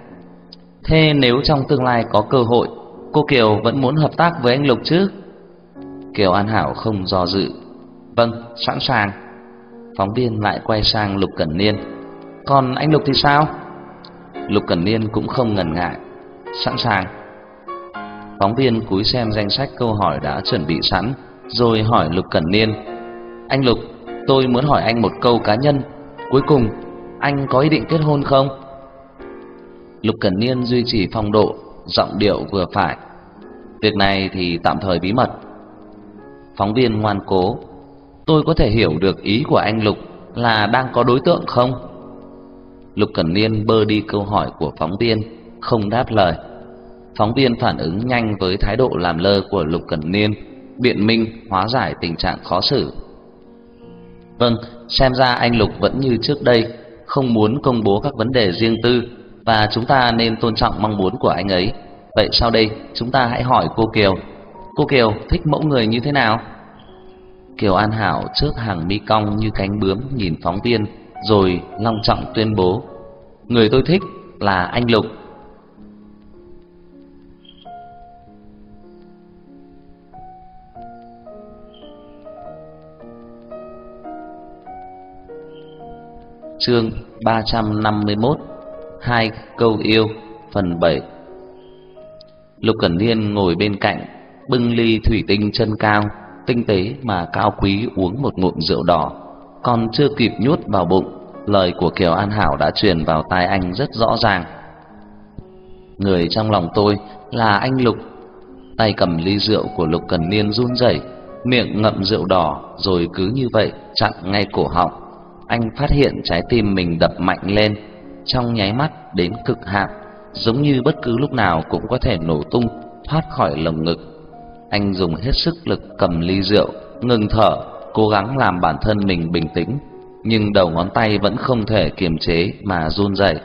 [SPEAKER 1] Thế nếu trong tương lai có cơ hội, cô Kiều vẫn muốn hợp tác với anh Lục chứ? Kiều An Hảo không do dự. Vâng, sẵn sàng. Phóng viên lại quay sang Lục Cẩn Niên. Còn anh Lục thì sao? Lục Cẩn Niên cũng không ngần ngại. Sẵn sàng. Phóng viên cúi xem danh sách câu hỏi đã chuẩn bị sẵn, rồi hỏi Lục Cẩn Niên. Anh Lục, tôi muốn hỏi anh một câu cá nhân. Cuối cùng, anh có ý định kết hôn không? Lục Cẩn Niên duy trì phong độ, giọng điệu vừa phải. Việc này thì tạm thời bí mật. Phóng viên ngoan cố, tôi có thể hiểu được ý của anh Lục là đang có đối tượng không? Lục Cẩn Niên bơ đi câu hỏi của phóng viên, không đáp lời. Phóng viên phản ứng nhanh với thái độ làm lơ của Lục Cẩn Niên, biện minh hóa giải tình trạng khó xử. Vâng, xem ra anh Lục vẫn như trước đây, không muốn công bố các vấn đề riêng tư và chúng ta nên tôn trọng mong muốn của anh ấy. Vậy sau đây, chúng ta hãy hỏi cô Kiều. Cô Kiều thích mẫu người như thế nào? Kiều An Hảo trước hàng mi cong như cánh bướm nhìn phóng viên, rồi long trọng tuyên bố: "Người tôi thích là anh Lục." Chương 351 Hai câu yêu Phần 7 Lục Cẩn Niên ngồi bên cạnh Bưng ly thủy tinh chân cao Tinh tế mà cao quý uống một ngụm rượu đỏ. Còn chưa kịp nhốt vào bụng Lời của Kiều An Hảo đã truyền vào tai anh rất rõ ràng. Người trong lòng tôi là anh Lục. Tay cầm ly rượu của Lục cần Niên run rẩy Miệng ngậm rượu đỏ Rồi cứ như vậy chặn ngay cổ họng. Anh phát hiện trái tim mình đập mạnh lên trong nháy mắt đến cực hạn, giống như bất cứ lúc nào cũng có thể nổ tung, thoát khỏi lồng ngực. Anh dùng hết sức lực cầm ly rượu, ngừng thở, cố gắng làm bản thân mình bình tĩnh, nhưng đầu ngón tay vẫn không thể kiềm chế mà run rẩy.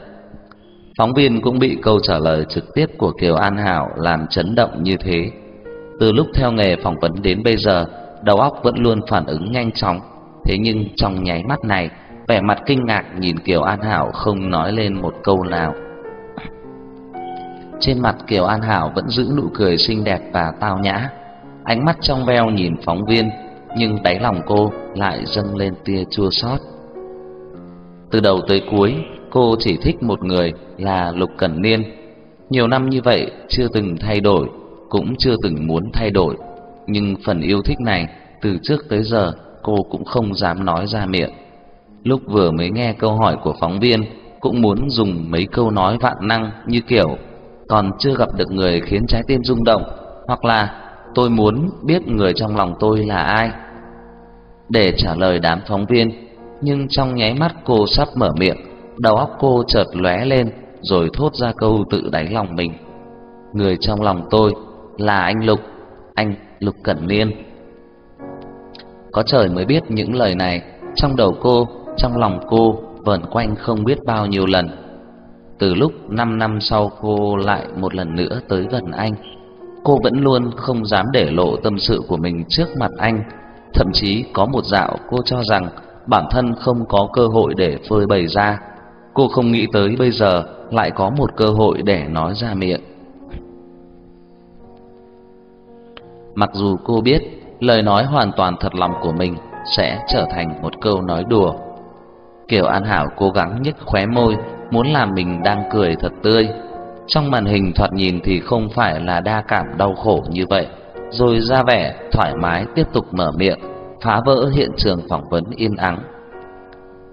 [SPEAKER 1] Phóng viên cũng bị câu trả lời trực tiếp của Kiều An Hảo làm chấn động như thế. Từ lúc theo nghề phỏng vấn đến bây giờ, đầu óc vẫn luôn phản ứng nhanh chóng, thế nhưng trong nháy mắt này, vẻ mặt kinh ngạc nhìn Kiều An Hảo không nói lên một câu nào. Trên mặt Kiều An Hảo vẫn giữ nụ cười xinh đẹp và tao nhã, ánh mắt trong veo nhìn phóng viên, nhưng đáy lòng cô lại dâng lên tia chua xót. Từ đầu tới cuối, cô chỉ thích một người là Lục Cẩn Niên. Nhiều năm như vậy chưa từng thay đổi, cũng chưa từng muốn thay đổi, nhưng phần yêu thích này từ trước tới giờ cô cũng không dám nói ra miệng. Lúc vừa mới nghe câu hỏi của phóng viên Cũng muốn dùng mấy câu nói vạn năng như kiểu còn chưa gặp được người khiến trái tim rung động, Hoặc là tôi muốn biết người trong lòng tôi là ai. Để trả lời đám phóng viên, Nhưng trong nháy mắt cô sắp mở miệng, Đầu óc cô chợt lóe lên Rồi thốt ra câu tự đáy lòng mình. Người trong lòng tôi là anh Lục Anh Lục Cẩn Niên. Có trời mới biết những lời này, Trong đầu cô, trong lòng cô vẩn quanh không biết bao nhiêu lần. Từ lúc 5 năm sau cô lại một lần nữa tới gần anh, cô vẫn luôn không dám để lộ tâm sự của mình trước mặt anh, thậm chí có một dạo cô cho rằng bản thân không có cơ hội để phơi bày ra. Cô không nghĩ tới bây giờ lại có một cơ hội để nói ra miệng. Mặc dù cô biết lời nói hoàn toàn thật lòng của mình sẽ trở thành một câu nói đùa Kiều An Hảo cố gắng nhếch khóe môi, muốn làm mình đang cười thật tươi. Trong màn hình thoạt nhìn thì không phải là đa cảm đau khổ như vậy, rồi ra vẻ thoải mái tiếp tục mở miệng, phá vỡ hiện trường phỏng vấn yên ắng.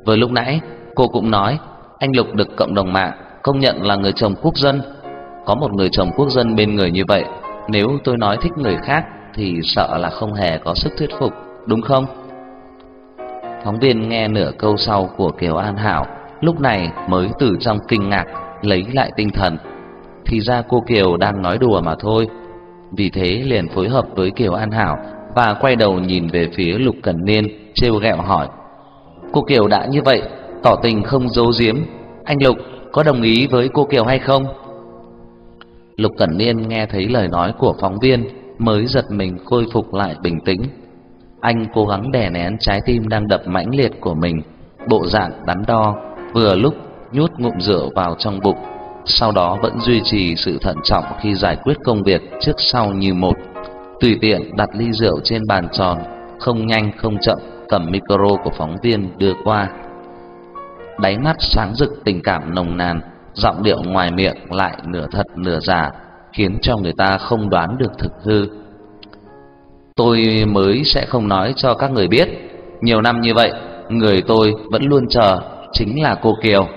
[SPEAKER 1] Vừa lúc nãy, cô cũng nói, anh Lục được cộng đồng mạng công nhận là người chồng quốc dân. Có một người chồng quốc dân bên người như vậy, nếu tôi nói thích người khác thì sợ là không hề có sức thuyết phục, đúng không? Phóng viên nghe nửa câu sau của Kiều An Hảo, lúc này mới từ trong kinh ngạc lấy lại tinh thần. Thì ra cô Kiều đang nói đùa mà thôi. Vì thế liền phối hợp với Kiều An Hảo và quay đầu nhìn về phía Lục Cẩn Niên, trêu ghẹo hỏi: "Cô Kiều đã như vậy, tỏ tình không giấu giếm, anh Lục có đồng ý với cô Kiều hay không?" Lục Cẩn Niên nghe thấy lời nói của phóng viên mới giật mình khôi phục lại bình tĩnh anh cố gắng đè nén trái tim đang đập mãnh liệt của mình, bộ dạng đắn đo, vừa lúc nhút ngụm rượu vào trong bụng, sau đó vẫn duy trì sự thận trọng khi giải quyết công việc trước sau như một. Tùy tiện đặt ly rượu trên bàn tròn, không nhanh không chậm cầm micro của phóng viên đưa qua. Đáy mắt sáng rực tình cảm nồng nàn, giọng điệu ngoài miệng lại nửa thật nửa giả, khiến cho người ta không đoán được thực hư. Tôi mới sẽ không nói cho các người biết, nhiều năm như vậy, người tôi vẫn luôn chờ chính là cô Kiều.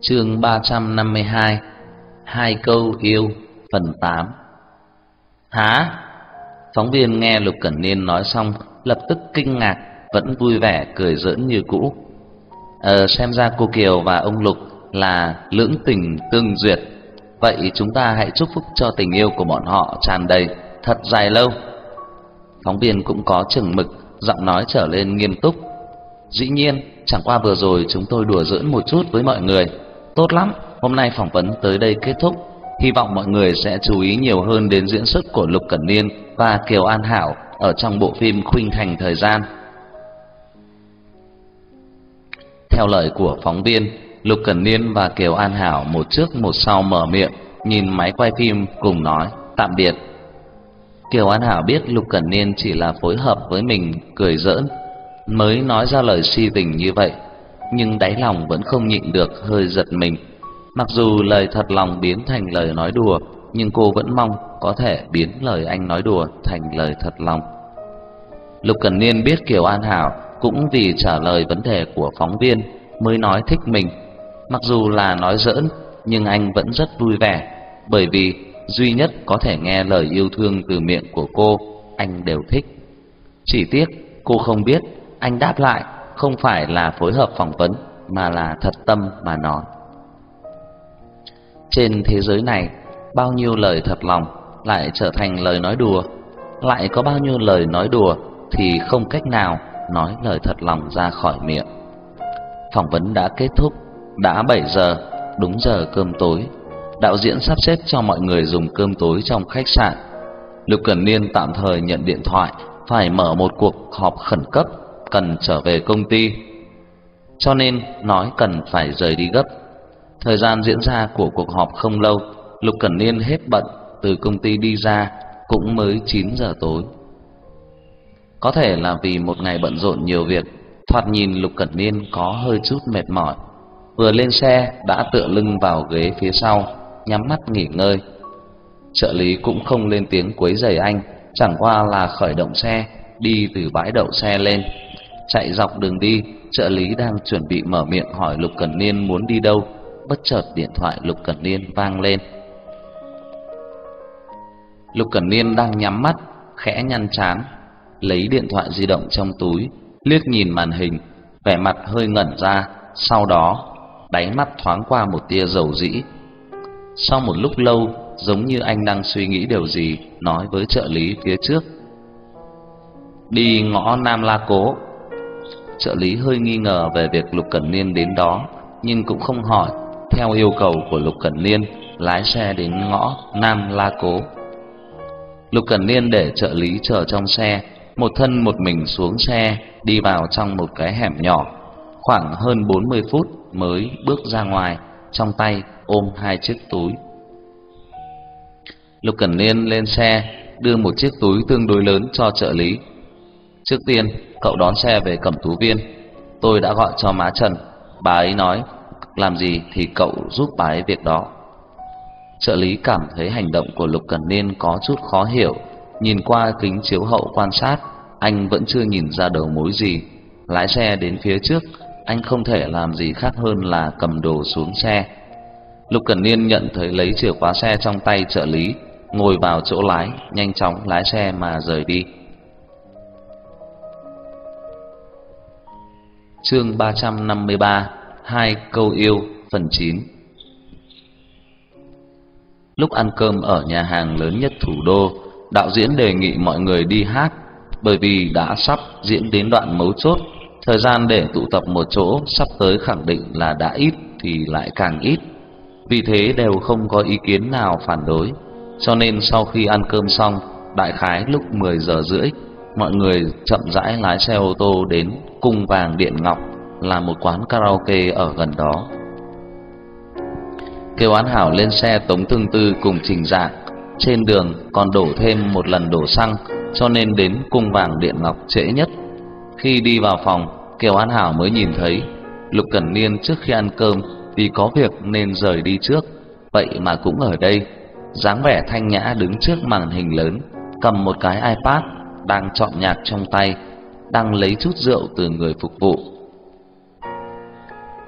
[SPEAKER 1] Chương 352 Hai câu yêu phần 8 Hả? Phóng viên nghe Lục Cẩn Niên nói xong lập tức kinh ngạc, vẫn vui vẻ cười giỡn như cũ. Ờ xem ra cô Kiều và ông Lục là lưỡng tình tương duyệt. Vậy chúng ta hãy chúc phúc cho tình yêu của bọn họ tràn đầy thật dài lâu. Phóng viên cũng có chừng mực, giọng nói trở lên nghiêm túc. Dĩ nhiên, chẳng qua vừa rồi chúng tôi đùa giỡn một chút với mọi người. Tốt lắm, hôm nay phỏng vấn tới đây kết thúc. Hy vọng mọi người sẽ chú ý nhiều hơn đến diễn xuất của Lục Cẩn Niên và Kiều An Hảo ở trong bộ phim Khuynh Thành Thời Gian. Theo lời của phóng viên, Lục Cẩn Niên và Kiều An Hảo một trước một sau mở miệng, nhìn máy quay phim cùng nói tạm biệt. Kiều An Hảo biết Lục Cẩn Niên chỉ là phối hợp với mình cười giỡn, mới nói ra lời si tình như vậy, nhưng đáy lòng vẫn không nhịn được hơi giật mình. Mặc dù lời thật lòng biến thành lời nói đùa, nhưng cô vẫn mong có thể biến lời anh nói đùa thành lời thật lòng. Lục Cẩn Niên biết Kiều An Hảo cũng vì trả lời vấn đề của phóng viên mới nói thích mình. Mặc dù là nói giỡn, nhưng anh vẫn rất vui vẻ, bởi vì duy nhất có thể nghe lời yêu thương từ miệng của cô, anh đều thích. Chỉ tiếc cô không biết anh đáp lại không phải là phối hợp phỏng vấn mà là thật tâm mà nói. Trên thế giới này, bao nhiêu lời thật lòng lại trở thành lời nói đùa, lại có bao nhiêu lời nói đùa thì không cách nào nói lời thật lòng ra khỏi miệng. Phỏng vấn đã kết thúc, đã 7 giờ, đúng giờ cơm tối. Đạo diễn sắp xếp cho mọi người dùng cơm tối trong khách sạn. Lục Cẩn Niên tạm thời nhận điện thoại, phải mở một cuộc họp khẩn cấp, cần trở về công ty. Cho nên nói cần phải rời đi gấp. Thời gian diễn ra của cuộc họp không lâu, Lục Cẩn Niên hết bận từ công ty đi ra cũng mới 9 giờ tối. Có thể là vì một ngày bận rộn nhiều việc, thoạt nhìn Lục Cẩn Niên có hơi chút mệt mỏi. Vừa lên xe đã tựa lưng vào ghế phía sau, nhắm mắt nghỉ ngơi. Trợ lý cũng không lên tiếng quấy rầy anh, chẳng qua là khởi động xe, đi từ bãi đậu xe lên. Chạy dọc đường đi, trợ lý đang chuẩn bị mở miệng hỏi Lục Cẩn Niên muốn đi đâu, bất chợt điện thoại Lục Cẩn Niên vang lên. Lục Cẩn Niên đang nhắm mắt, khẽ nhăn chán, lấy điện thoại di động trong túi, liếc nhìn màn hình, vẻ mặt hơi ngẩn ra, sau đó đáy mắt thoáng qua một tia dầu dĩ. Sau một lúc lâu, giống như anh đang suy nghĩ điều gì, nói với trợ lý phía trước. Đi ngõ Nam La Cố. Trợ lý hơi nghi ngờ về việc Lục Cẩn Niên đến đó, nhưng cũng không hỏi. Theo yêu cầu của Lục Cẩn Niên, lái xe đến ngõ Nam La Cố. Lục Cẩn Niên để trợ lý chờ trong xe, một thân một mình xuống xe, đi vào trong một cái hẻm nhỏ, khoảng hơn 40 phút mới bước ra ngoài, trong tay ôm hai chiếc túi. Lục Cẩn Liên lên xe, đưa một chiếc túi tương đối lớn cho trợ lý. Trước tiên, cậu đón xe về Cẩm Tú Viên. Tôi đã gọi cho má Trần, bà ấy nói làm gì thì cậu giúp bà ấy việc đó. Trợ lý cảm thấy hành động của Lục Cẩn Niên có chút khó hiểu, nhìn qua kính chiếu hậu quan sát, anh vẫn chưa nhìn ra đầu mối gì. Lái xe đến phía trước, anh không thể làm gì khác hơn là cầm đồ xuống xe. Lục Cẩn Niên nhận thấy lấy chìa khóa xe trong tay trợ lý, ngồi vào chỗ lái, nhanh chóng lái xe mà rời đi. Chương 353: Hai câu yêu phần 9 Lúc ăn cơm ở nhà hàng lớn nhất thủ đô, đạo diễn đề nghị mọi người đi hát bởi vì đã sắp diễn đến đoạn mấu chốt, thời gian để tụ tập một chỗ sắp tới khẳng định là đã ít thì lại càng ít. Vì thế đều không có ý kiến nào phản đối. cho nên sau khi ăn cơm xong, đại khái lúc 10 giờ rưỡi, mọi người chậm rãi lái xe ô tô đến Cung Vàng Điện Ngọc là một quán karaoke ở gần đó. Kêu Án Hảo lên xe Tống Tương Tư cùng Trình Dạng, trên đường còn đổ thêm một lần đổ xăng, cho nên đến Cung Vàng Điện Ngọc trễ nhất. Khi đi vào phòng, Kiều An Hảo mới nhìn thấy Lục Cẩn Niên trước khi ăn cơm vì có việc nên rời đi trước, vậy mà cũng ở đây, dáng vẻ thanh nhã đứng trước màn hình lớn, cầm một cái iPad đang chọn nhạc trong tay, đang lấy chút rượu từ người phục vụ.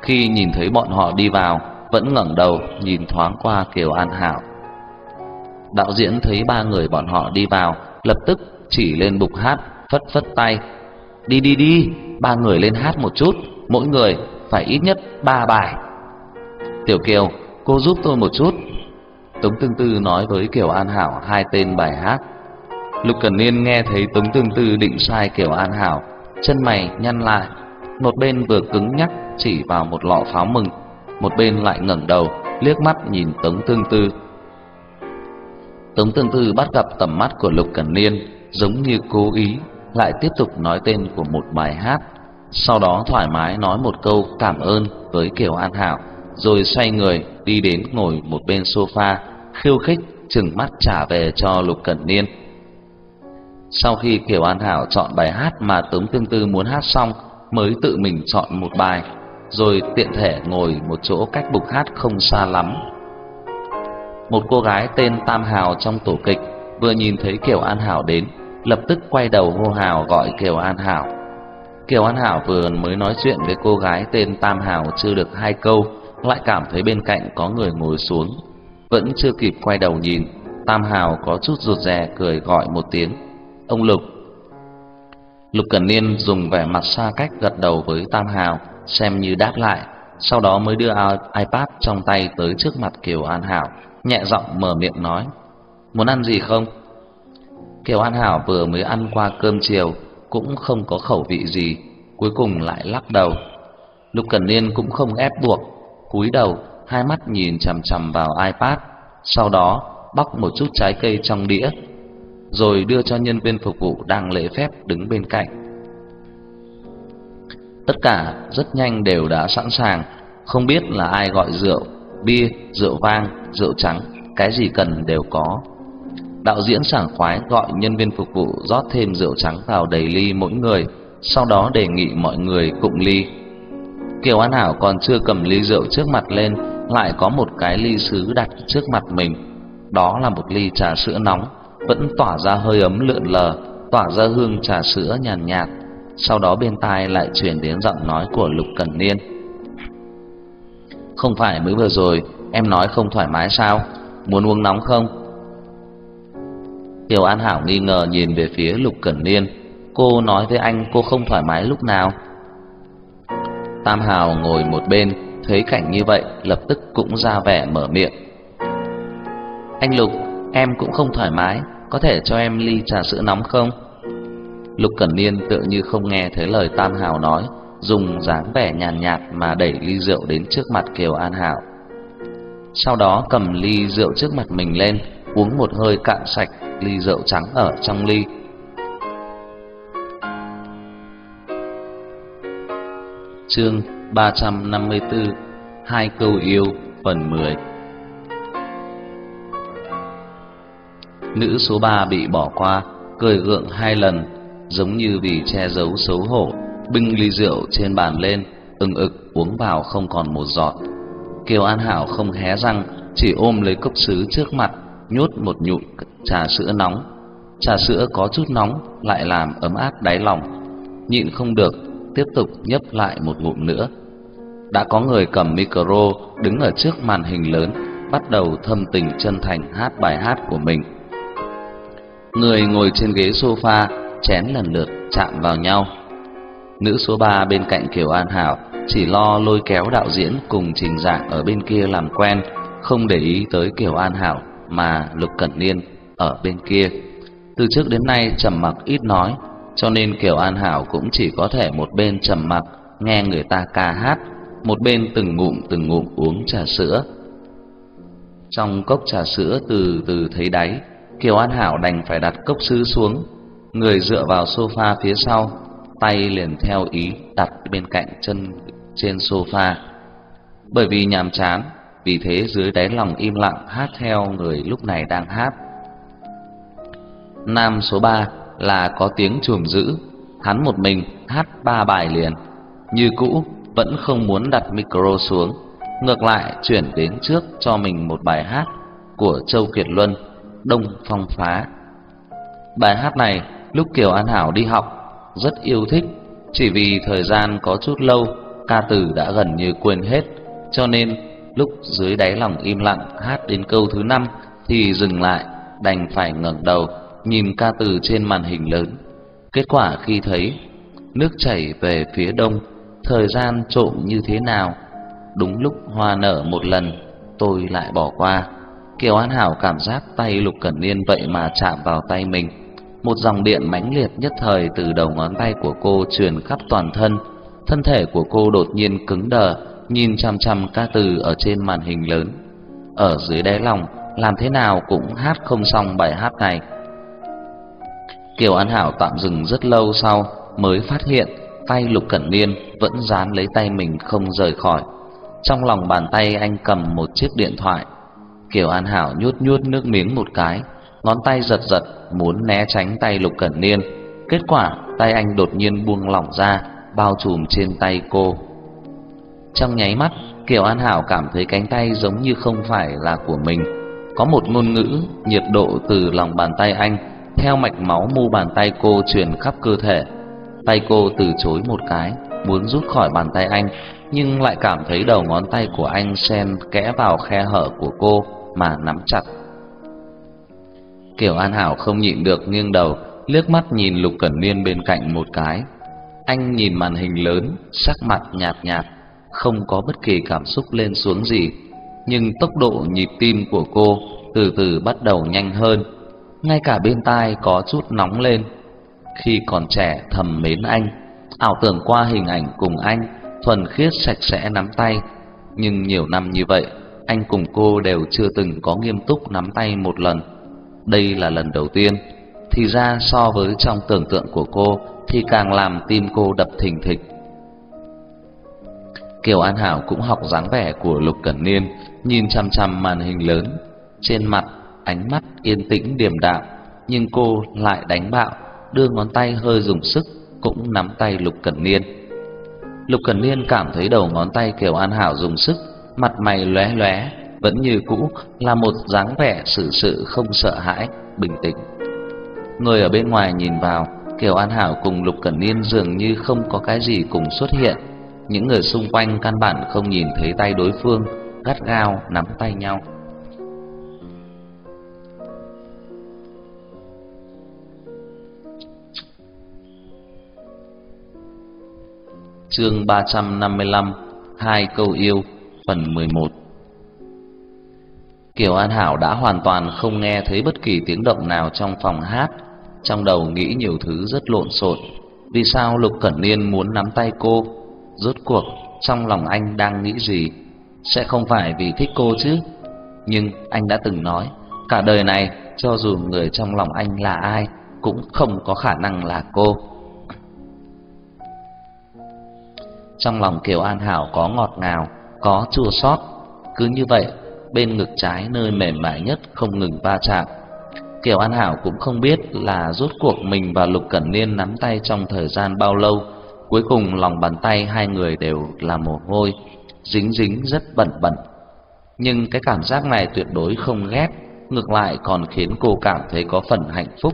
[SPEAKER 1] Khi nhìn thấy bọn họ đi vào, vẫn ngẩng đầu nhìn thoáng qua Kiều An Hảo. Đạo diễn thấy ba người bọn họ đi vào, lập tức chỉ lên bục hát, phất phất tay. Đi đi đi, ba người lên hát một chút, mỗi người phải ít nhất ba bài. Tiểu Kiều, cô giúp tôi một chút. Tống Tương Tư nói với Kiều An Hảo hai tên bài hát. Lục Cẩn Niên nghe thấy Tống Tương Tư định sai Kiều An Hảo, chân mày nhăn lại, một bên vừa cứng nhắc chỉ vào một lọ pháo mừng, một bên lại ngẩng đầu liếc mắt nhìn Tống Tương Tư. Tống Tương Tư bắt gặp tầm mắt của Lục Cẩn Niên, giống như cố ý lại tiếp tục nói tên của một bài hát, sau đó thoải mái nói một câu cảm ơn với Kiều An Hảo, rồi xoay người đi đến ngồi một bên sofa, khiêu khích chừng mắt trả về cho Lục Cẩn Niên. Sau khi Kiều An Hảo chọn bài hát mà Tống Tương Tư muốn hát xong, mới tự mình chọn một bài, rồi tiện thể ngồi một chỗ cách bục hát không xa lắm. Một cô gái tên Tam Hào trong tổ kịch vừa nhìn thấy Kiều An Hảo đến, lập tức quay đầu hô hào gọi Kiều An Hảo. Kiều An Hảo vừa mới nói chuyện với cô gái tên Tam Hào chưa được hai câu, lại cảm thấy bên cạnh có người ngồi xuống, vẫn chưa kịp quay đầu nhìn, Tam Hào có chút rụt rè cười gọi một tiếng, "Ông Lục." Lục Cẩn Niên dùng vẻ mặt xa cách gật đầu với Tam Hào, xem như đáp lại, sau đó mới đưa iPad trong tay tới trước mặt Kiều An Hảo, nhẹ giọng mở miệng nói: "Muốn ăn gì không?" Kiều An Hảo vừa mới ăn qua cơm chiều, cũng không có khẩu vị gì, cuối cùng lại lắc đầu. Lục Cẩn Niên cũng không ép buộc, cúi đầu, hai mắt nhìn chằm chằm vào iPad, sau đó bóc một chút trái cây trong đĩa, rồi đưa cho nhân viên phục vụ đang lễ phép đứng bên cạnh. Tất cả rất nhanh đều đã sẵn sàng, không biết là ai gọi rượu, bia, rượu vang, rượu trắng, cái gì cần đều có. Đạo diễn sảng khoái gọi nhân viên phục vụ rót thêm rượu trắng vào đầy ly mỗi người, sau đó đề nghị mọi người cụng ly. Kiều An Hảo còn chưa cầm ly rượu trước mặt lên, lại có một cái ly sứ đặt trước mặt mình. Đó là một ly trà sữa nóng, vẫn tỏa ra hơi ấm lượn lờ, tỏa ra hương trà sữa nhàn nhạt, nhạt. Sau đó bên tai lại truyền đến giọng nói của Lục Cẩn Niên. Không phải mới vừa rồi em nói không thoải mái sao? Muốn uống nóng không? Kiều An Hảo nghi ngờ nhìn về phía Lục Cẩn Niên, cô nói với anh cô không thoải mái lúc nào? Tam Hào ngồi một bên, thấy cảnh như vậy, lập tức cũng ra vẻ mở miệng. Anh Lục, em cũng không thoải mái, có thể cho em ly trà sữa nóng không? Lục Cẩn Niên tự như không nghe thấy lời Tam Hào nói, dùng dáng vẻ nhàn nhạt, nhạt mà đẩy ly rượu đến trước mặt Kiều An Hảo. Sau đó cầm ly rượu trước mặt mình lên, uống một hơi cạn sạch ly rượu trắng ở trong ly. Chương 354 Hai câu yêu phần 10 Nữ số 3 bị bỏ qua, cười gượng hai lần, giống như vì che giấu xấu hổ, bưng ly rượu trên bàn lên, ưng ực uống vào không còn một giọt. Kiều An Hảo không hé răng, chỉ ôm lấy cốc sứ trước mặt, nhốt một nhụm trà sữa nóng. Trà sữa có chút nóng lại làm ấm áp đáy lòng. Nhịn không được, tiếp tục nhấp lại một ngụm nữa. Đã có người cầm micro đứng ở trước màn hình lớn, bắt đầu thâm tình chân thành hát bài hát của mình. Người ngồi trên ghế sofa, chén lần lượt chạm vào nhau. Nữ số 3 bên cạnh Kiều An Hảo chỉ lo lôi kéo đạo diễn cùng trình giảng ở bên kia làm quen, không để ý tới Kiều An Hảo mà Lục Cẩn Niên ở bên kia. Từ trước đến nay trầm mặc ít nói, cho nên Kiều An Hảo cũng chỉ có thể một bên trầm mặc nghe người ta ca hát, một bên từng ngụm từng ngụm uống trà sữa. Trong cốc trà sữa từ từ thấy đáy, Kiều An Hảo đành phải đặt cốc sứ xuống, người dựa vào sofa phía sau, tay liền theo ý đặt bên cạnh chân trên sofa. Bởi vì nhàm chán, vì thế dưới đáy lòng im lặng hát theo người lúc này đang hát. Nam số 3 là có tiếng chuồng dữ, hắn một mình hát ba bài liền. Như cũ vẫn không muốn đặt micro xuống, ngược lại chuyển đến trước cho mình một bài hát của Châu Kiệt Luân, Đông Phong Phá. Bài hát này lúc Kiều An Hảo đi học rất yêu thích, chỉ vì thời gian có chút lâu, ca từ đã gần như quên hết, cho nên lúc dưới đáy lòng im lặng hát đến câu thứ năm thì dừng lại, đành phải ngẩng đầu nhìn ca từ trên màn hình lớn. Kết quả khi thấy nước chảy về phía đông, thời gian trộm như thế nào, đúng lúc hoa nở một lần, tôi lại bỏ qua. Kiều An Hảo cảm giác tay Lục Cẩn Niên vậy mà chạm vào tay mình. Một dòng điện mãnh liệt nhất thời từ đầu ngón tay của cô truyền khắp toàn thân. Thân thể của cô đột nhiên cứng đờ, nhìn chằm chằm ca từ ở trên màn hình lớn. Ở dưới đáy lòng, làm thế nào cũng hát không xong bài hát này. Kiều An Hảo tạm dừng rất lâu sau mới phát hiện tay Lục Cẩn Niên vẫn dán lấy tay mình không rời khỏi. Trong lòng bàn tay anh cầm một chiếc điện thoại. Kiều An Hảo nhút nhút nước miếng một cái, ngón tay giật giật muốn né tránh tay Lục Cẩn Niên. Kết quả tay anh đột nhiên buông lỏng ra, bao trùm trên tay cô. Trong nháy mắt, Kiều An Hảo cảm thấy cánh tay giống như không phải là của mình. Có một ngôn ngữ nhiệt độ từ lòng bàn tay anh theo mạch máu mu bàn tay cô truyền khắp cơ thể. Tay cô từ chối một cái, muốn rút khỏi bàn tay anh, nhưng lại cảm thấy đầu ngón tay của anh xen kẽ vào khe hở của cô mà nắm chặt. Kiều An Hảo không nhịn được nghiêng đầu, liếc mắt nhìn Lục Cẩn Niên bên cạnh một cái. Anh nhìn màn hình lớn, sắc mặt nhạt nhạt, không có bất kỳ cảm xúc lên xuống gì, nhưng tốc độ nhịp tim của cô từ từ bắt đầu nhanh hơn ngay cả bên tai có chút nóng lên. Khi còn trẻ thầm mến anh, ảo tưởng qua hình ảnh cùng anh, thuần khiết sạch sẽ nắm tay. Nhưng nhiều năm như vậy, anh cùng cô đều chưa từng có nghiêm túc nắm tay một lần. Đây là lần đầu tiên. Thì ra so với trong tưởng tượng của cô thì càng làm tim cô đập thình thịch. Kiều An Hảo cũng học dáng vẻ của Lục Cẩn Niên, nhìn chăm chăm màn hình lớn, trên mặt ánh mắt yên tĩnh điềm đạm, nhưng cô lại đánh bạo, đưa ngón tay hơi dùng sức, cũng nắm tay Lục Cẩn Niên. Lục Cẩn Niên cảm thấy đầu ngón tay Kiều An Hảo dùng sức, mặt mày lóe lóe, vẫn như cũ là một dáng vẻ xử sự không sợ hãi, bình tĩnh. Người ở bên ngoài nhìn vào, Kiều An Hảo cùng Lục Cẩn Niên dường như không có cái gì cùng xuất hiện. Những người xung quanh căn bản không nhìn thấy tay đối phương, gắt gao nắm tay nhau. Chương 355 Hai câu yêu Phần 11 Kiều An Hảo đã hoàn toàn không nghe thấy bất kỳ tiếng động nào trong phòng hát. Trong đầu nghĩ nhiều thứ rất lộn xộn. Vì sao Lục Cẩn Niên muốn nắm tay cô? Rốt cuộc trong lòng anh đang nghĩ gì Sẽ không phải vì thích cô chứ Nhưng anh đã từng nói Cả đời này cho dù người trong lòng anh là ai Cũng không có khả năng là cô Trong lòng Kiều An Hảo có ngọt ngào, có chua xót. Cứ như vậy, bên ngực trái nơi mềm mại nhất không ngừng va chạm. Kiều An Hảo cũng không biết là rốt cuộc mình và Lục Cẩn Niên nắm tay trong thời gian bao lâu. Cuối cùng lòng bàn tay hai người đều là mồ hôi, dính dính rất bẩn bẩn. Nhưng cái cảm giác này tuyệt đối không ghét, ngược lại còn khiến cô cảm thấy có phần hạnh phúc.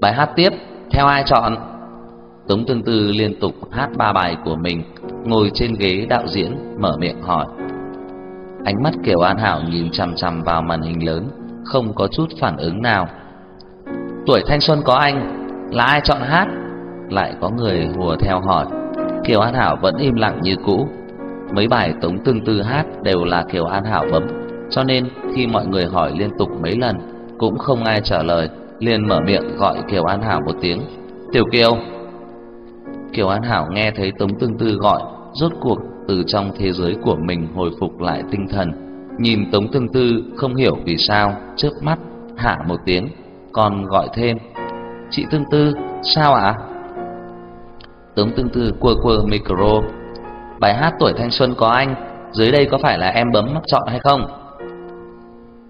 [SPEAKER 1] Bài hát tiếp, theo ai chọn? Tống Tương Tư liên tục hát ba bài của mình, ngồi trên ghế đạo diễn mở miệng hỏi. Ánh mắt Kiều An Hảo nhìn chằm chằm vào màn hình lớn, không có chút phản ứng nào. Tuổi thanh xuân có anh, là ai chọn hát? Lại có người hùa theo hỏi. Kiều An Hảo vẫn im lặng như cũ. Mấy bài Tống Tương Tư hát đều là Kiều An Hảo bấm, cho nên khi mọi người hỏi liên tục mấy lần, cũng không ai trả lời, liền mở miệng gọi Kiều An Hảo một tiếng. "Tiểu Kiều." Kiều An Hảo nghe thấy Tống Tương Tư gọi, rốt cuộc từ trong thế giới của mình hồi phục lại tinh thần, nhìn Tống Tương Tư không hiểu vì sao, chớp mắt hạ một tiếng, còn gọi thêm: "Chị Tương Tư, sao ạ?" Tướng Tương Tư quơ quơ micro, "Bài hát tuổi thanh xuân có anh, dưới đây có phải là em bấm chọn hay không?"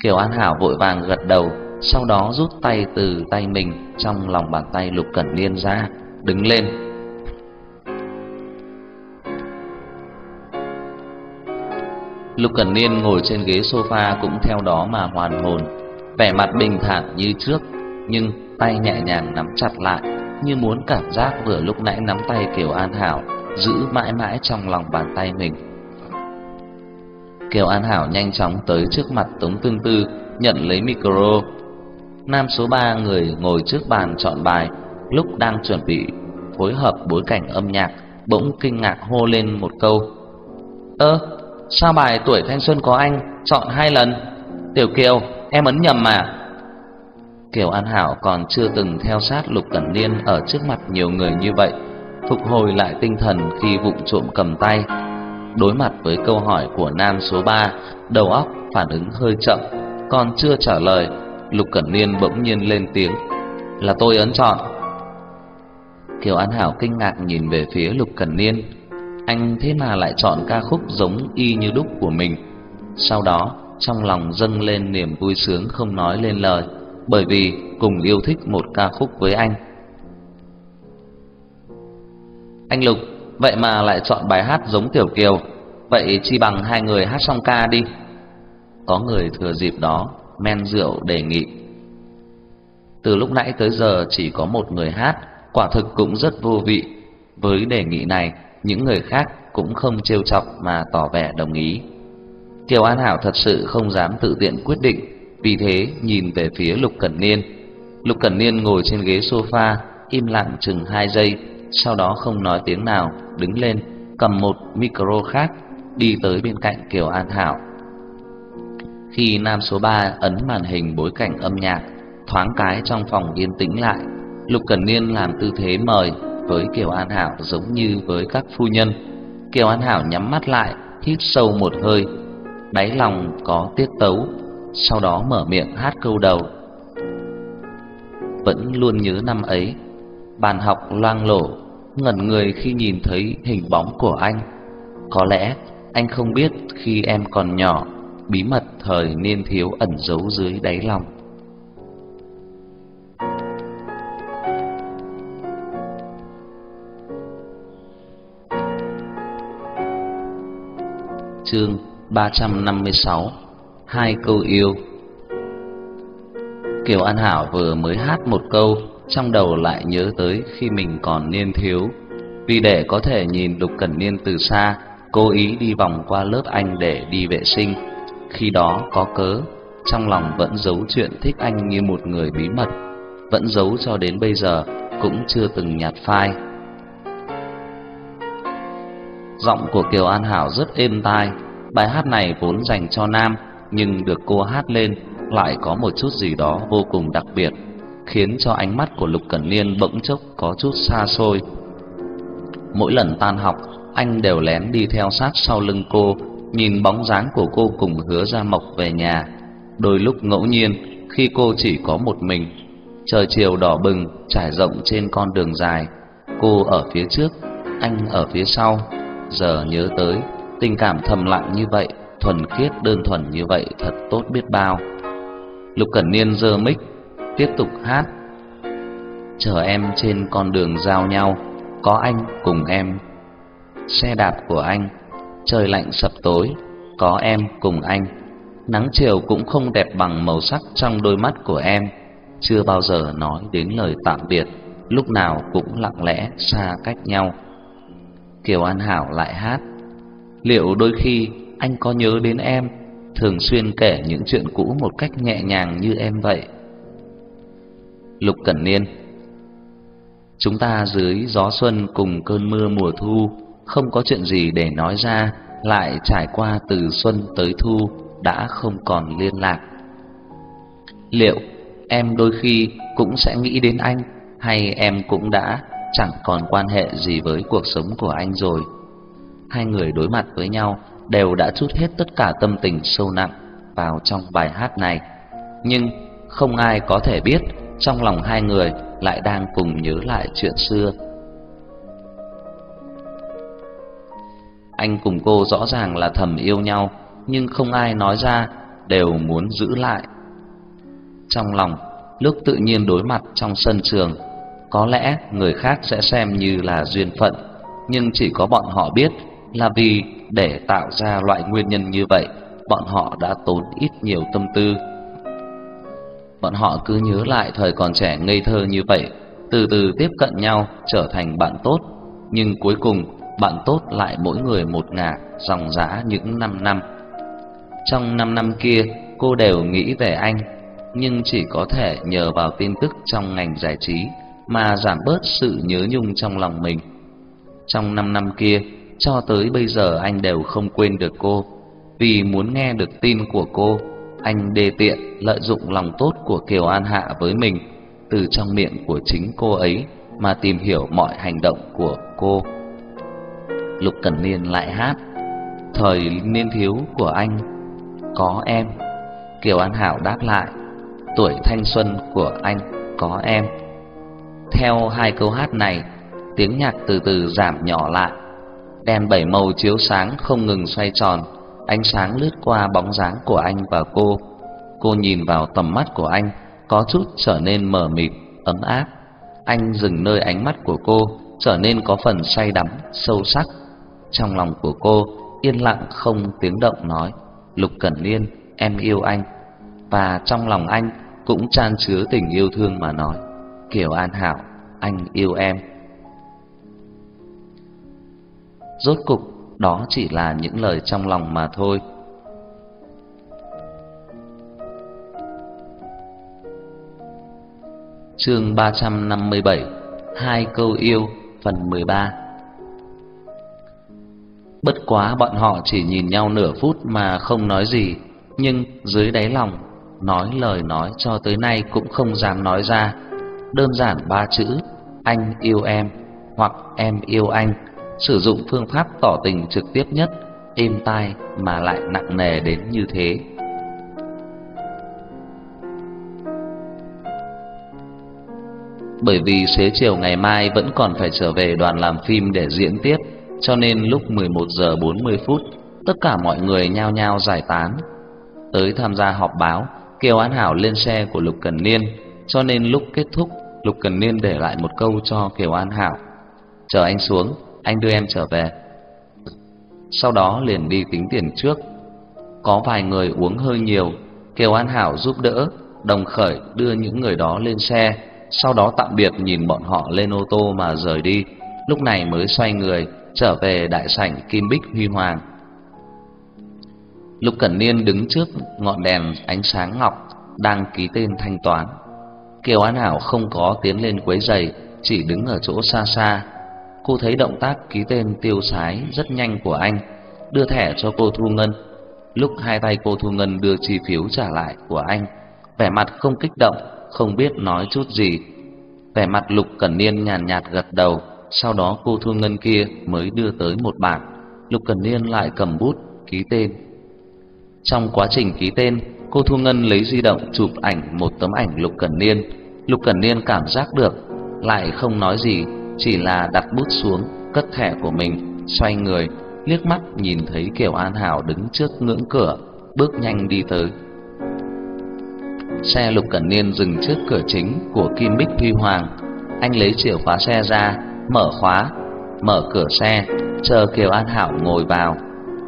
[SPEAKER 1] Kiều An Hảo vội vàng gật đầu, sau đó rút tay từ tay mình trong lòng bàn tay Lục Cẩn Niên ra, đứng lên. Lục Cẩn Niên ngồi trên ghế sofa cũng theo đó mà hoàn hồn, vẻ mặt bình thản như trước, nhưng tay nhẹ nhàng nắm chặt lại, như muốn cảm giác vừa lúc nãy nắm tay Kiều An Hảo giữ mãi mãi trong lòng bàn tay mình. Kiều An Hảo nhanh chóng tới trước mặt Tống Tương Tư, nhận lấy micro. Nam số 3 người ngồi trước bàn chọn bài, lúc đang chuẩn bị phối hợp bối cảnh âm nhạc, bỗng kinh ngạc hô lên một câu: "Ơ, sao bài tuổi thanh xuân có anh chọn hai lần? Tiểu Kiều, em ấn nhầm mà." Kiều An Hảo còn chưa từng theo sát Lục Cẩn Niên ở trước mặt nhiều người như vậy, phục hồi lại tinh thần khi vụng trộm cầm tay Đối mặt với câu hỏi của nam số 3, đầu óc phản ứng hơi chậm, còn chưa trả lời, Lục Cẩn Niên bỗng nhiên lên tiếng, "Là tôi ấn chọn." Kiều An Hảo kinh ngạc nhìn về phía Lục Cẩn Niên, anh thế mà lại chọn ca khúc giống y như đúc của mình. Sau đó, trong lòng dâng lên niềm vui sướng không nói lên lời, bởi vì cùng yêu thích một ca khúc với anh. Anh Lục, Vậy mà lại chọn bài hát giống Tiểu Kiều Vậy chi bằng hai người hát xong ca đi. Có người thừa dịp đó Men rượu đề nghị. Từ lúc nãy tới giờ chỉ có một người hát Quả thực cũng rất vô vị. Với đề nghị này Những người khác cũng không trêu chọc Mà tỏ vẻ đồng ý. Kiều An Hảo thật sự không dám tự tiện quyết định. Vì thế nhìn về phía Lục Cẩn Niên Lục Cẩn Niên ngồi trên ghế sofa Im lặng chừng hai giây sau đó không nói tiếng nào, đứng lên, cầm một micro khác, đi tới bên cạnh Kiều An Hảo. Khi nam số 3 ấn màn hình bối cảnh âm nhạc, thoáng cái trong phòng yên tĩnh lại, Lục Cẩn Niên làm tư thế mời với Kiều An Hảo giống như với các phu nhân. Kiều An Hảo nhắm mắt lại, hít sâu một hơi, đáy lòng có tiết tấu, sau đó mở miệng hát câu đầu. Vẫn luôn nhớ năm ấy, bàn học loang lổ, ngẩn người khi nhìn thấy hình bóng của anh. Có lẽ anh không biết khi em còn nhỏ, bí mật thời niên thiếu ẩn giấu dưới đáy lòng. Chương 356 Hai câu yêu Kiều An Hảo vừa mới hát một câu trong đầu lại nhớ tới khi mình còn niên thiếu. Vì để có thể nhìn Lục Cẩn Niên từ xa, cố ý đi vòng qua lớp anh để đi vệ sinh. Khi đó có cớ, trong lòng vẫn giấu chuyện thích anh như một người bí mật, vẫn giấu cho đến bây giờ cũng chưa từng nhạt phai. Giọng của Kiều An Hảo rất êm tai, bài hát này vốn dành cho nam, nhưng được cô hát lên lại có một chút gì đó vô cùng đặc biệt khiến cho ánh mắt của Lục Cẩn Niên bỗng chốc có chút xa xôi. Mỗi lần tan học, anh đều lén đi theo sát sau lưng cô, nhìn bóng dáng của cô cùng Hứa Gia Mộc về nhà. Đôi lúc ngẫu nhiên, khi cô chỉ có một mình, trời chiều đỏ bừng trải rộng trên con đường dài, cô ở phía trước, anh ở phía sau. Giờ nhớ tới, tình cảm thầm lặng như vậy, thuần khiết, đơn thuần như vậy thật tốt biết bao. Lục Cẩn Niên giơ mic, tiếp tục hát. Chờ em trên con đường giao nhau, có anh cùng em. Xe đạp của anh, trời lạnh sập tối, có em cùng anh. Nắng chiều cũng không đẹp bằng màu sắc trong đôi mắt của em. Chưa bao giờ nói đến lời tạm biệt, lúc nào cũng lặng lẽ xa cách nhau. Kiều an hảo lại hát. Liệu đôi khi anh có nhớ đến em, thường xuyên kể những chuyện cũ một cách nhẹ nhàng như em vậy? Lục Cẩn Niên. Chúng ta dưới gió xuân cùng cơn mưa mùa thu, Không có chuyện gì để nói ra, Lại trải qua từ xuân tới thu, Đã không còn liên lạc. Liệu em đôi khi cũng sẽ nghĩ đến anh, Hay em cũng đã chẳng còn quan hệ gì với cuộc sống của anh rồi? Hai người đối mặt với nhau đều đã chút hết tất cả tâm tình sâu nặng vào trong bài hát này. Nhưng không ai có thể biết trong lòng hai người lại đang cùng nhớ lại chuyện xưa. Anh cùng cô rõ ràng là thầm yêu nhau, nhưng không ai nói ra, đều muốn giữ lại. Trong lòng, lúc tự nhiên đối mặt trong sân trường, có lẽ người khác sẽ xem như là duyên phận, nhưng chỉ có bọn họ biết là vì để tạo ra loại nguyên nhân như vậy, bọn họ đã tốn ít nhiều tâm tư. Bọn họ cứ nhớ lại thời còn trẻ ngây thơ như vậy, từ từ tiếp cận nhau trở thành bạn tốt, nhưng cuối cùng bạn tốt lại mỗi người một ngả, dòng dã những năm năm. Trong năm năm kia, cô đều nghĩ về anh, nhưng chỉ có thể nhờ vào tin tức trong ngành giải trí mà giảm bớt sự nhớ nhung trong lòng mình. Trong năm năm kia, cho tới bây giờ anh đều không quên được cô. Vì muốn nghe được tin của cô, anh đề tiện lợi dụng lòng tốt của Kiều An Hạ với mình từ trong miệng của chính cô ấy mà tìm hiểu mọi hành động của cô. Lục Cẩn Niên lại hát Thời niên thiếu của anh Có em Kiều An Hảo đáp lại Tuổi thanh xuân của anh Có em Theo hai câu hát này Tiếng nhạc từ từ giảm nhỏ lại Đèn bảy màu chiếu sáng không ngừng xoay tròn Ánh sáng lướt qua bóng dáng của anh và cô. Cô nhìn vào tầm mắt của anh Có chút trở nên mờ mịt, ấm áp. Anh dừng nơi ánh mắt của cô Trở nên có phần say đắm, sâu sắc. Trong lòng của cô yên lặng không tiếng động nói Lục Cẩn Niên em yêu anh. Và trong lòng anh cũng tràn chứa tình yêu thương mà nói Kiều An Hảo anh yêu em. Rốt cục đó chỉ là những lời trong lòng mà thôi. Chương 357 Hai câu yêu phần 13 Bất quá bọn họ chỉ nhìn nhau nửa phút mà không nói gì, nhưng dưới đáy lòng nói lời nói cho tới nay cũng không dám nói ra. Đơn giản ba chữ anh yêu em hoặc em yêu anh, sử dụng phương pháp tỏ tình trực tiếp nhất, êm tai mà lại nặng nề đến như thế. Bởi vì xế chiều ngày mai vẫn còn phải trở về đoàn làm phim để diễn tiếp cho nên lúc 11 giờ 40 phút, tất cả mọi người nhao nhao giải tán. Tới tham gia họp báo, Kiều An Hảo lên xe của Lục Cần Niên, cho nên lúc kết thúc, Lục Cần Niên để lại một câu cho Kiều An Hảo. Chờ anh xuống, anh đưa em trở về. Sau đó liền đi tính tiền trước. Có vài người uống hơi nhiều, Kiều An Hảo giúp đỡ, đồng khởi đưa những người đó lên xe, sau đó tạm biệt nhìn bọn họ lên ô tô mà rời đi. Lúc này mới xoay người trở về đại sảnh kim bích huy hoàng. Lục Cẩn Niên đứng trước ngọn đèn ánh sáng ngọc đang ký tên thanh toán. Kiều An Hảo không có tiến lên quấy giày, chỉ đứng ở chỗ xa xa. Cô thấy động tác ký tên tiêu sái rất nhanh của anh, đưa thẻ cho cô thu ngân. Lúc hai tay cô thu ngân đưa chi phiếu trả lại của anh, vẻ mặt không kích động, không biết nói chút gì. Vẻ mặt Lục Cẩn Niên nhàn nhạt gật đầu, sau đó cô Thu Ngân kia mới đưa tới một bản. Lục cẩn Niên lại cầm bút ký tên. Trong quá trình ký tên, cô Thu Ngân lấy di động chụp ảnh một tấm ảnh Lục cẩn Niên. Lục cẩn Niên cảm giác được, lại không nói gì, chỉ là đặt bút xuống, cất thẻ của mình, xoay người, liếc mắt nhìn thấy Kiều An Hảo đứng trước ngưỡng cửa, bước nhanh đi tới. Xe Lục Cẩn Niên dừng trước cửa chính của Kim Bích Huy Hoàng. Anh lấy chìa khóa xe ra, mở khóa, mở cửa xe, chờ Kiều An Hảo ngồi vào,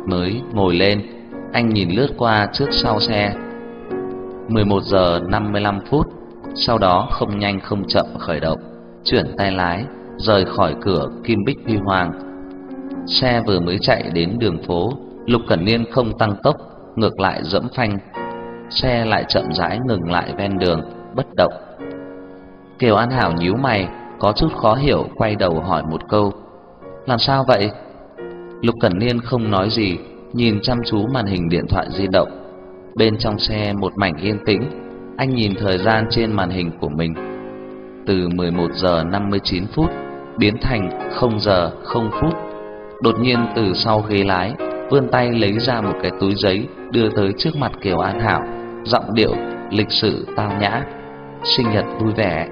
[SPEAKER 1] mới ngồi lên. Anh nhìn lướt qua trước sau xe. 11 giờ 55 phút, sau đó không nhanh không chậm khởi động, chuyển tay lái, rời khỏi cửa Kim Bích Huy Hoàng. Xe vừa mới chạy đến đường phố, Lục Cẩn Niên không tăng tốc, ngược lại dẫm phanh. Xe lại chậm rãi ngừng lại ven đường, bất động. Kiều An Hảo nhíu mày, có chút khó hiểu quay đầu hỏi một câu làm sao vậy lục cẩn niên không nói gì nhìn chăm chú màn hình điện thoại di động bên trong xe một mảnh yên tĩnh anh nhìn thời gian trên màn hình của mình từ 11 giờ 59 phút biến thành 0 giờ 0 phút đột nhiên từ sau ghế lái vươn tay lấy ra một cái túi giấy đưa tới trước mặt Kiều An Hảo, giọng điệu lịch sự tao nhã. Sinh nhật vui vẻ.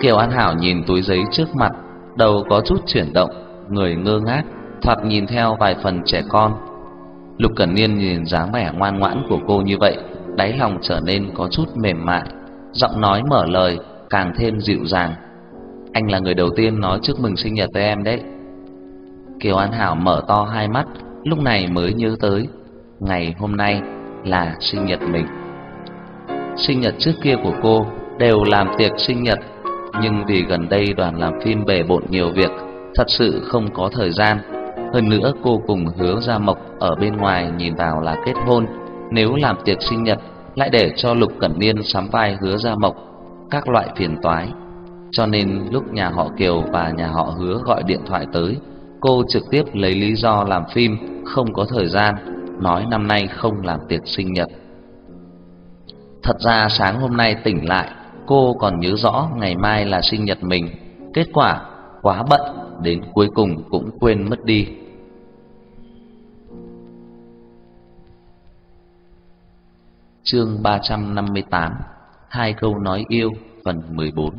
[SPEAKER 1] Kiều An Hảo nhìn túi giấy trước mặt, đầu có chút chuyển động, người ngơ ngác, thoạt nhìn theo vài phần trẻ con. Lục Cẩn Niên nhìn dáng vẻ ngoan ngoãn của cô như vậy, đáy lòng trở nên có chút mềm mại, giọng nói mở lời càng thêm dịu dàng. Anh là người đầu tiên nói chúc mừng sinh nhật với em đấy. Kiều An Hảo mở to hai mắt, lúc này mới nhớ tới ngày hôm nay là sinh nhật mình. Sinh nhật trước kia của cô đều làm tiệc sinh nhật, nhưng vì gần đây đoàn làm phim bề bộn nhiều việc, thật sự không có thời gian. Hơn nữa cô cùng Hứa Gia Mộc ở bên ngoài nhìn vào là kết hôn, nếu làm tiệc sinh nhật lại để cho Lục Cẩn Niên sắm vai Hứa Gia Mộc, các loại phiền toái. Cho nên lúc nhà họ Kiều và nhà họ Hứa gọi điện thoại tới, cô trực tiếp lấy lý do làm phim không có thời gian, nói năm nay không làm tiệc sinh nhật. Thật ra sáng hôm nay tỉnh lại, cô còn nhớ rõ ngày mai là sinh nhật mình, kết quả quá bận đến cuối cùng cũng quên mất đi. Chương 358: Hai câu nói yêu phần 14.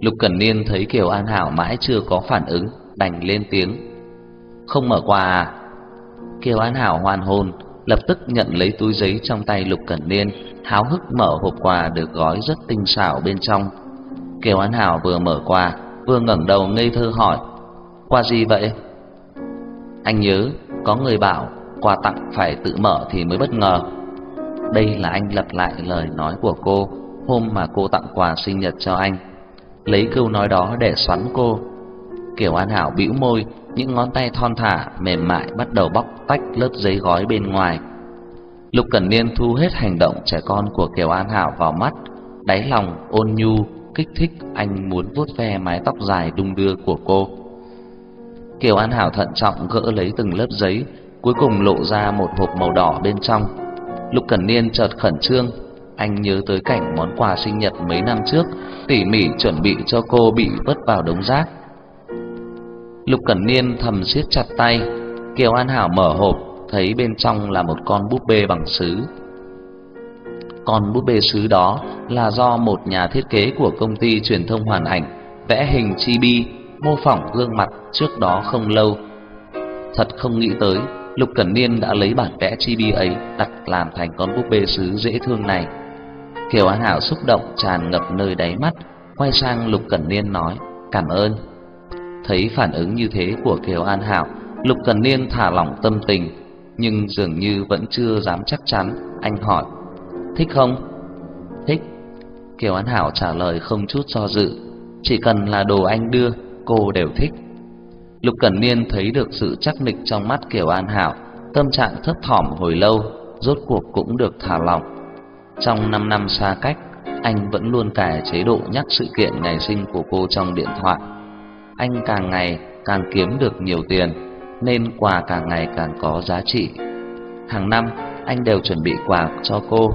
[SPEAKER 1] Lục Cẩn Niên thấy Kiều An Hảo mãi chưa có phản ứng, đành lên tiếng. "Không mở quà à?" Kiều An Hảo hoàn hồn, lập tức nhận lấy túi giấy trong tay Lục Cẩn Niên, háo hức mở hộp quà được gói rất tinh xảo bên trong. Kiều An Hảo vừa mở quà, vừa ngẩng đầu ngây thơ hỏi: "Quà gì vậy?" Anh nhớ có người bảo quà tặng phải tự mở thì mới bất ngờ. Đây là anh lặp lại lời nói của cô hôm mà cô tặng quà sinh nhật cho anh. Lấy câu nói đó để xoắn cô. Kiều An Hảo bĩu môi, những ngón tay thon thả mềm mại bắt đầu bóc tách lớp giấy gói bên ngoài. Lục Cẩn Niên thu hết hành động trẻ con của Kiều An Hảo vào mắt, đáy lòng ôn nhu, kích thích anh muốn vuốt ve mái tóc dài đung đưa của cô. Kiều An Hảo thận trọng gỡ lấy từng lớp giấy, cuối cùng lộ ra một hộp màu đỏ bên trong. Lục Cẩn Niên chợt khẩn trương, anh nhớ tới cảnh món quà sinh nhật mấy năm trước, tỉ mỉ chuẩn bị cho cô bị vứt vào đống rác. Lục Cẩn Niên thầm siết chặt tay, Kiều An Hảo mở hộp, thấy bên trong là một con búp bê bằng sứ. Con búp bê sứ đó là do một nhà thiết kế của công ty truyền thông hoàn ảnh vẽ hình chibi mô phỏng gương mặt trước đó không lâu. Thật không nghĩ tới, Lục Cẩn Niên đã lấy bản vẽ chibi ấy đặt làm thành con búp bê sứ dễ thương này. Kiều An Hảo xúc động tràn ngập nơi đáy mắt, quay sang Lục Cẩn Niên nói: "Cảm ơn." Thấy phản ứng như thế của Kiều An Hảo, Lục Cẩn Niên thả lỏng tâm tình, nhưng dường như vẫn chưa dám chắc chắn, anh hỏi: "Thích không?" "Thích." Kiều An Hảo trả lời không chút do dự, chỉ cần là đồ anh đưa, cô đều thích. Lục Cẩn Niên thấy được sự chắc nịch trong mắt Kiều An Hảo, tâm trạng thấp thỏm hồi lâu, rốt cuộc cũng được thả lỏng. Trong 5 năm xa cách, anh vẫn luôn cài chế độ nhắc sự kiện ngày sinh của cô trong điện thoại. Anh càng ngày càng kiếm được nhiều tiền, nên quà càng ngày càng có giá trị. Hàng năm, anh đều chuẩn bị quà cho cô,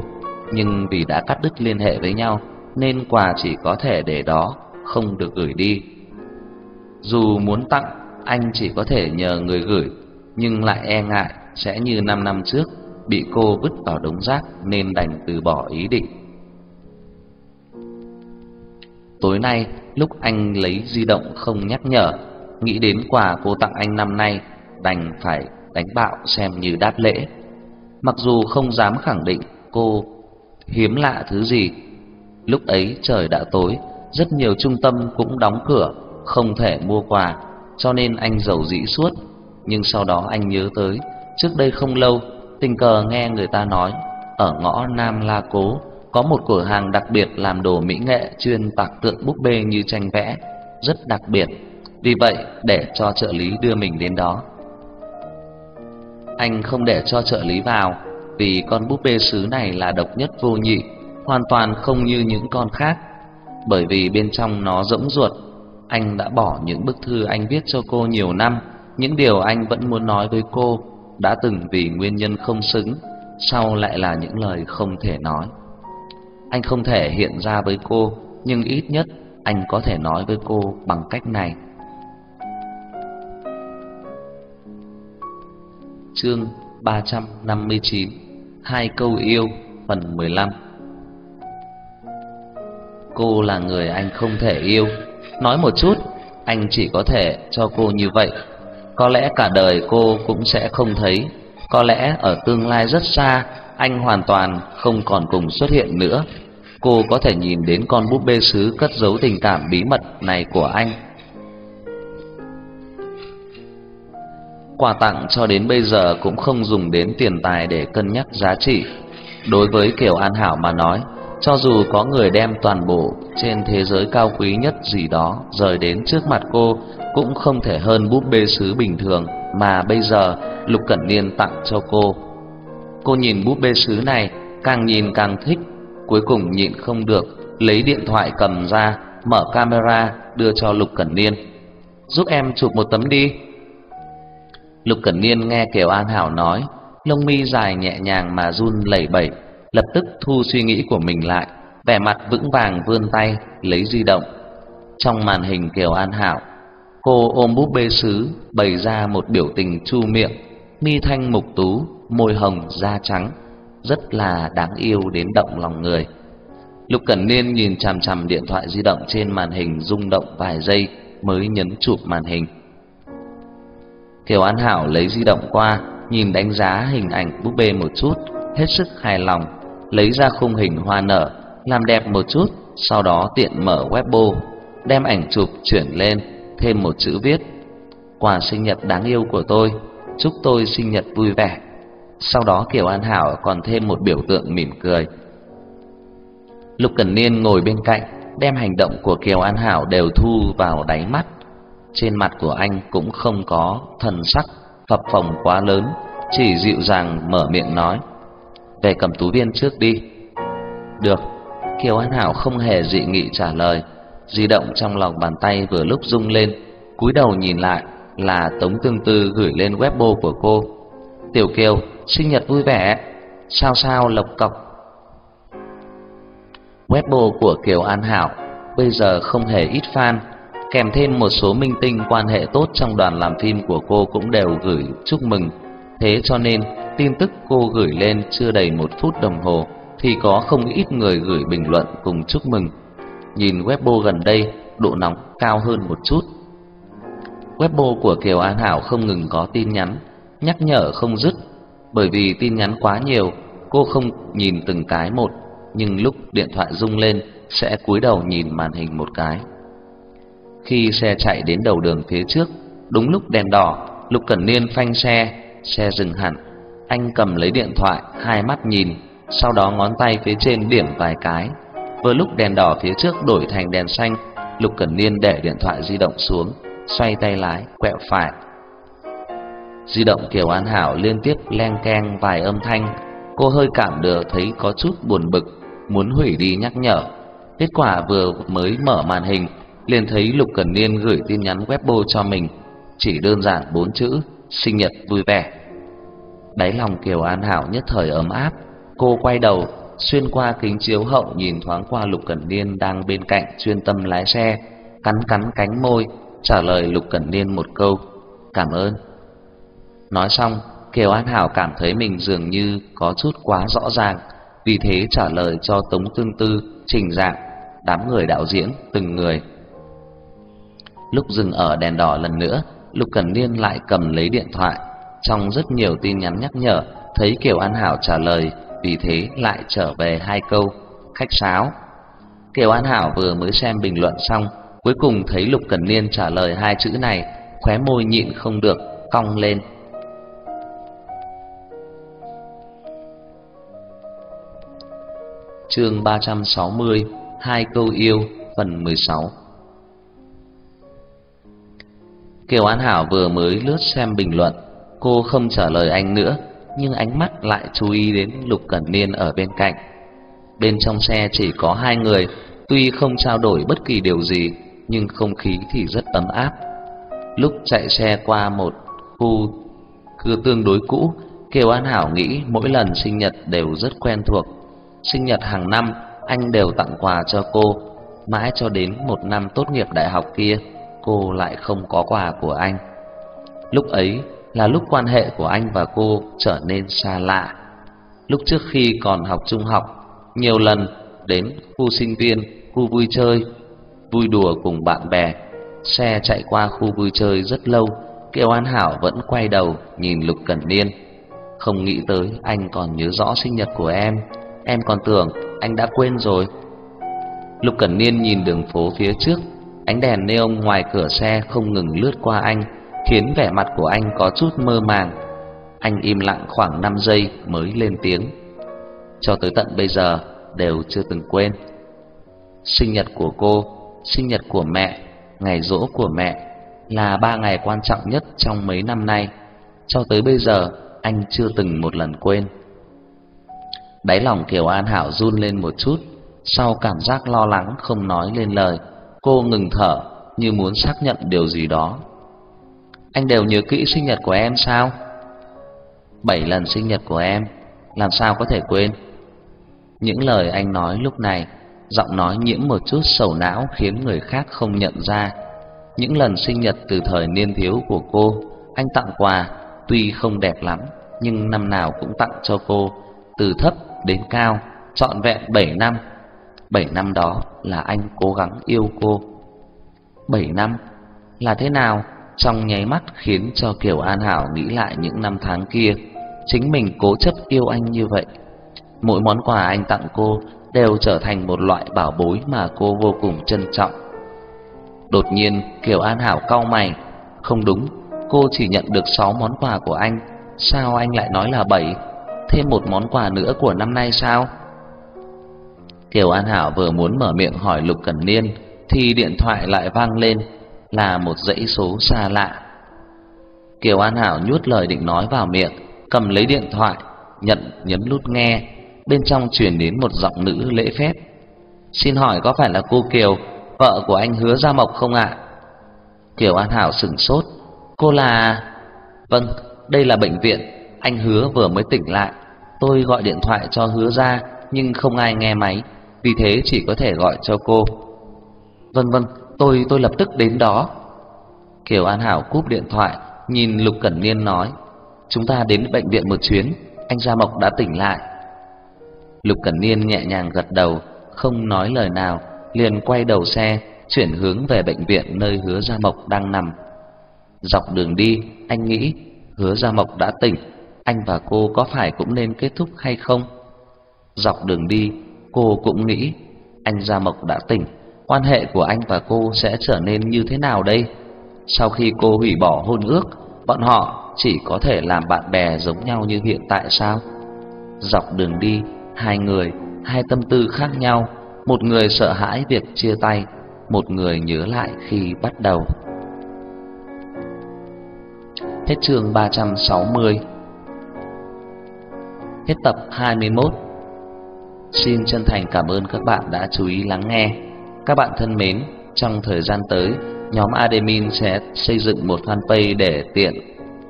[SPEAKER 1] nhưng vì đã cắt đứt liên hệ với nhau, nên quà chỉ có thể để đó, không được gửi đi. Dù muốn tặng, anh chỉ có thể nhờ người gửi, nhưng lại e ngại sẽ như 5 năm trước bị cô vứt vào đống rác nên đành từ bỏ ý định. Tối nay, lúc anh lấy di động không nhắc nhở, nghĩ đến quà cô tặng anh năm nay, đành phải đánh bạo xem như đáp lễ. Mặc dù không dám khẳng định cô hiếm lạ thứ gì, lúc ấy trời đã tối, rất nhiều trung tâm cũng đóng cửa, không thể mua quà, cho nên anh giàu dĩ suốt. Nhưng sau đó anh nhớ tới, trước đây không lâu, tình cờ nghe người ta nói, ở ngõ Nam La Cố có một cửa hàng đặc biệt làm đồ mỹ nghệ chuyên tạc tượng búp bê như tranh vẽ, rất đặc biệt. Vì vậy, để cho trợ lý đưa mình đến đó. Anh không để cho trợ lý vào, vì con búp bê sứ này là độc nhất vô nhị, hoàn toàn không như những con khác. Bởi vì bên trong nó rỗng ruột, anh đã bỏ những bức thư anh viết cho cô nhiều năm, những điều anh vẫn muốn nói với cô, đã từng vì nguyên nhân không xứng, sau lại là những lời không thể nói. Anh không thể hiện ra với cô, nhưng ít nhất anh có thể nói với cô bằng cách này. chương 359 Hai câu yêu phần 15 Cô là người anh không thể yêu Nói một chút Anh chỉ có thể cho cô như vậy. Có lẽ cả đời cô cũng sẽ không thấy. Có lẽ ở tương lai rất xa Anh hoàn toàn không còn cùng xuất hiện nữa. Cô có thể nhìn đến con búp bê sứ cất giấu tình cảm bí mật này của anh. Quà tặng cho đến bây giờ cũng không dùng đến tiền tài để cân nhắc giá trị. Đối với Kiều An Hảo mà nói, cho dù có người đem toàn bộ trên thế giới cao quý nhất gì đó rời đến trước mặt cô, cũng không thể hơn búp bê sứ bình thường mà bây giờ Lục Cẩn Niên tặng cho cô. Cô nhìn búp bê sứ này, càng nhìn càng thích, cuối cùng nhịn không được, lấy điện thoại cầm ra, mở camera đưa cho Lục Cẩn Niên. "Giúp em chụp một tấm đi." Lục Cẩn Niên nghe Kiều An Hảo nói, lông mi dài nhẹ nhàng mà run lẩy bẩy, lập tức thu suy nghĩ của mình lại, vẻ mặt vững vàng vươn tay lấy di động. Trong màn hình Kiều An Hảo, cô ôm búp bê sứ, bày ra một biểu tình chu miệng, mi thanh mục tú, môi hồng da trắng, rất là đáng yêu đến động lòng người. Lục Cẩn Niên nhìn chằm chằm điện thoại di động trên màn hình rung động vài giây mới nhấn chụp màn hình. Kiều An Hảo lấy di động qua, nhìn đánh giá hình ảnh búp bê một chút, hết sức hài lòng, lấy ra khung hình hoa nở, làm đẹp một chút, sau đó tiện mở Weibo, đem ảnh chụp chuyển lên, thêm một chữ viết: "Quà sinh nhật đáng yêu của tôi, chúc tôi sinh nhật vui vẻ." Sau đó Kiều An Hảo còn thêm một biểu tượng mỉm cười. Lục Cẩn Niên ngồi bên cạnh, đem hành động của Kiều An Hảo đều thu vào đáy mắt, trên mặt của anh cũng không có thần sắc phập phồng quá lớn, chỉ dịu dàng mở miệng nói: "Về cầm tú viên trước đi." "Được." Kiều An Hảo không hề dị nghị trả lời, di động trong lòng bàn tay vừa lúc rung lên, cúi đầu nhìn lại là Tống Tương Tư gửi lên Weibo của cô. "Tiểu Kiều, sinh nhật vui vẻ." Sao sao lộc cọc. Weibo của Kiều An Hảo bây giờ không hề ít fan, kèm thêm một số minh tinh quan hệ tốt trong đoàn làm phim của cô cũng đều gửi chúc mừng. Thế cho nên, tin tức cô gửi lên chưa đầy một phút đồng hồ thì có không ít người gửi bình luận cùng chúc mừng. Nhìn Weibo gần đây, độ nóng cao hơn một chút. Weibo của Kiều An Hảo không ngừng có tin nhắn, nhắc nhở không dứt, bởi vì tin nhắn quá nhiều, cô không nhìn từng cái một, nhưng lúc điện thoại rung lên sẽ cúi đầu nhìn màn hình một cái. Khi xe chạy đến đầu đường phía trước, đúng lúc đèn đỏ, Lục Cẩn Niên phanh xe, xe dừng hẳn. Anh cầm lấy điện thoại, hai mắt nhìn, sau đó ngón tay phía trên điểm vài cái. Vừa lúc đèn đỏ phía trước đổi thành đèn xanh, Lục Cẩn Niên để điện thoại di động xuống, xoay tay lái, quẹo phải. Di động Kiều An Hảo liên tiếp leng keng vài âm thanh, cô hơi cảm được thấy có chút buồn bực, muốn hủy đi nhắc nhở. Kết quả vừa mới mở màn hình liền thấy Lục Cẩn Niên gửi tin nhắn Weibo cho mình, chỉ đơn giản bốn chữ: sinh nhật vui vẻ. Đáy lòng Kiều An Hảo nhất thời ấm áp, cô quay đầu, xuyên qua kính chiếu hậu nhìn thoáng qua Lục Cẩn Niên đang bên cạnh chuyên tâm lái xe, cắn cắn cánh môi, trả lời Lục Cẩn Niên một câu: "Cảm ơn." Nói xong, Kiều An Hảo cảm thấy mình dường như có chút quá rõ ràng, vì thế trả lời cho Tống Tương Tư, Trình Dạng, đám người đạo diễn từng người Lúc dừng ở đèn đỏ lần nữa, Lục Cẩn Niên lại cầm lấy điện thoại, trong rất nhiều tin nhắn nhắc nhở, thấy Kiều An Hảo trả lời, vì thế lại trở về hai câu khách sáo. Kiều An Hảo vừa mới xem bình luận xong, cuối cùng thấy Lục Cẩn Niên trả lời hai chữ này, khóe môi nhịn không được cong lên. Chương 360: Hai câu yêu, phần 16. Kiều An Hảo vừa mới lướt xem bình luận, cô không trả lời anh nữa, nhưng ánh mắt lại chú ý đến Lục Cẩn Niên ở bên cạnh. Bên trong xe chỉ có hai người, tuy không trao đổi bất kỳ điều gì, nhưng không khí thì rất ấm áp. Lúc chạy xe qua một khu cư tương đối cũ, Kiều An Hảo nghĩ mỗi lần sinh nhật đều rất quen thuộc. Sinh nhật hàng năm, anh đều tặng quà cho cô, mãi cho đến một năm tốt nghiệp đại học kia cô lại không có quà của anh. Lúc ấy, là lúc quan hệ của anh và cô trở nên xa lạ. Lúc trước khi còn học trung học, nhiều lần đến khu sinh viên, khu vui chơi, vui đùa cùng bạn bè. Xe chạy qua khu vui chơi rất lâu, Kiều An Hảo vẫn quay đầu nhìn Lục Cẩn Niên. Không nghĩ tới anh còn nhớ rõ sinh nhật của em, em còn tưởng anh đã quên rồi. Lục Cẩn Niên nhìn đường phố phía trước, ánh đèn neon ngoài cửa xe không ngừng lướt qua anh, khiến vẻ mặt của anh có chút mơ màng. Anh im lặng khoảng 5 giây mới lên tiếng. Cho tới tận bây giờ đều chưa từng quên. Sinh nhật của cô, sinh nhật của mẹ, ngày rỗ của mẹ là ba ngày quan trọng nhất trong mấy năm nay. Cho tới bây giờ anh chưa từng một lần quên. Đáy lòng Kiều An Hảo run lên một chút, sau cảm giác lo lắng không nói lên lời, cô ngừng thở như muốn xác nhận điều gì đó. Anh đều nhớ kỹ sinh nhật của em sao? Bảy lần sinh nhật của em, làm sao có thể quên? Những lời anh nói lúc này, giọng nói nhiễm một chút sầu não khiến người khác không nhận ra. Những lần sinh nhật từ thời niên thiếu của cô, anh tặng quà, tuy không đẹp lắm, nhưng năm nào cũng tặng cho cô, từ thấp đến cao, trọn vẹn 7 năm. 7 năm đó là anh cố gắng yêu cô. 7 năm là thế nào? Trong nháy mắt khiến cho Kiều An Hảo nghĩ lại những năm tháng kia, chính mình cố chấp yêu anh như vậy. Mỗi món quà anh tặng cô đều trở thành một loại bảo bối mà cô vô cùng trân trọng. Đột nhiên, Kiều An Hảo cau mày, không đúng, cô chỉ nhận được 6 món quà của anh, sao anh lại nói là 7? Thêm một món quà nữa của năm nay sao? Kiều An Hảo vừa muốn mở miệng hỏi Lục Cẩn Niên thì điện thoại lại vang lên, là một dãy số xa lạ. Kiều An Hảo nhút lời định nói vào miệng, cầm lấy điện thoại, nhận nhấn nút nghe, bên trong truyền đến một giọng nữ lễ phép. "Xin hỏi có phải là cô Kiều, vợ của anh Hứa Gia Mộc không ạ?" Kiều An Hảo sững sốt, "Cô là?" "Vâng, đây là bệnh viện, anh Hứa vừa mới tỉnh lại. Tôi gọi điện thoại cho Hứa gia nhưng không ai nghe máy, vì thế chỉ có thể gọi cho cô." "Vâng vâng, tôi tôi lập tức đến đó." Kiều An Hảo cúp điện thoại, nhìn Lục Cẩn Niên nói, "Chúng ta đến bệnh viện một chuyến, anh Gia Mộc đã tỉnh lại." Lục Cẩn Niên nhẹ nhàng gật đầu, không nói lời nào, liền quay đầu xe, chuyển hướng về bệnh viện nơi Hứa Gia Mộc đang nằm. Dọc đường đi, anh nghĩ Hứa Gia Mộc đã tỉnh, anh và cô có phải cũng nên kết thúc hay không? Dọc đường đi, cô cũng nghĩ anh Gia Mộc đã tỉnh, quan hệ của anh và cô sẽ trở nên như thế nào đây? Sau khi cô hủy bỏ hôn ước, bọn họ chỉ có thể làm bạn bè giống nhau như hiện tại sao? Dọc đường đi, hai người, hai tâm tư khác nhau, một người sợ hãi việc chia tay, một người nhớ lại khi bắt đầu. Hết chương 360 Hết tập 21 Xin chân thành cảm ơn các bạn đã chú ý lắng nghe. Các bạn thân mến, trong thời gian tới, nhóm admin sẽ xây dựng một fanpage để tiện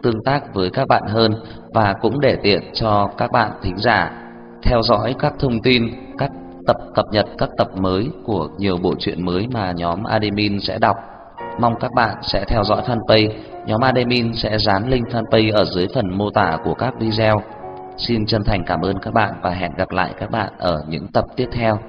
[SPEAKER 1] tương tác với các bạn hơn và cũng để tiện cho các bạn thính giả theo dõi các thông tin, các tập cập nhật các tập mới của nhiều bộ truyện mới mà nhóm admin sẽ đọc. Mong các bạn sẽ theo dõi fanpage, nhóm admin sẽ dán link fanpage ở dưới phần mô tả của các video. Xin chân thành cảm ơn các bạn và hẹn gặp lại các bạn ở những tập tiếp theo.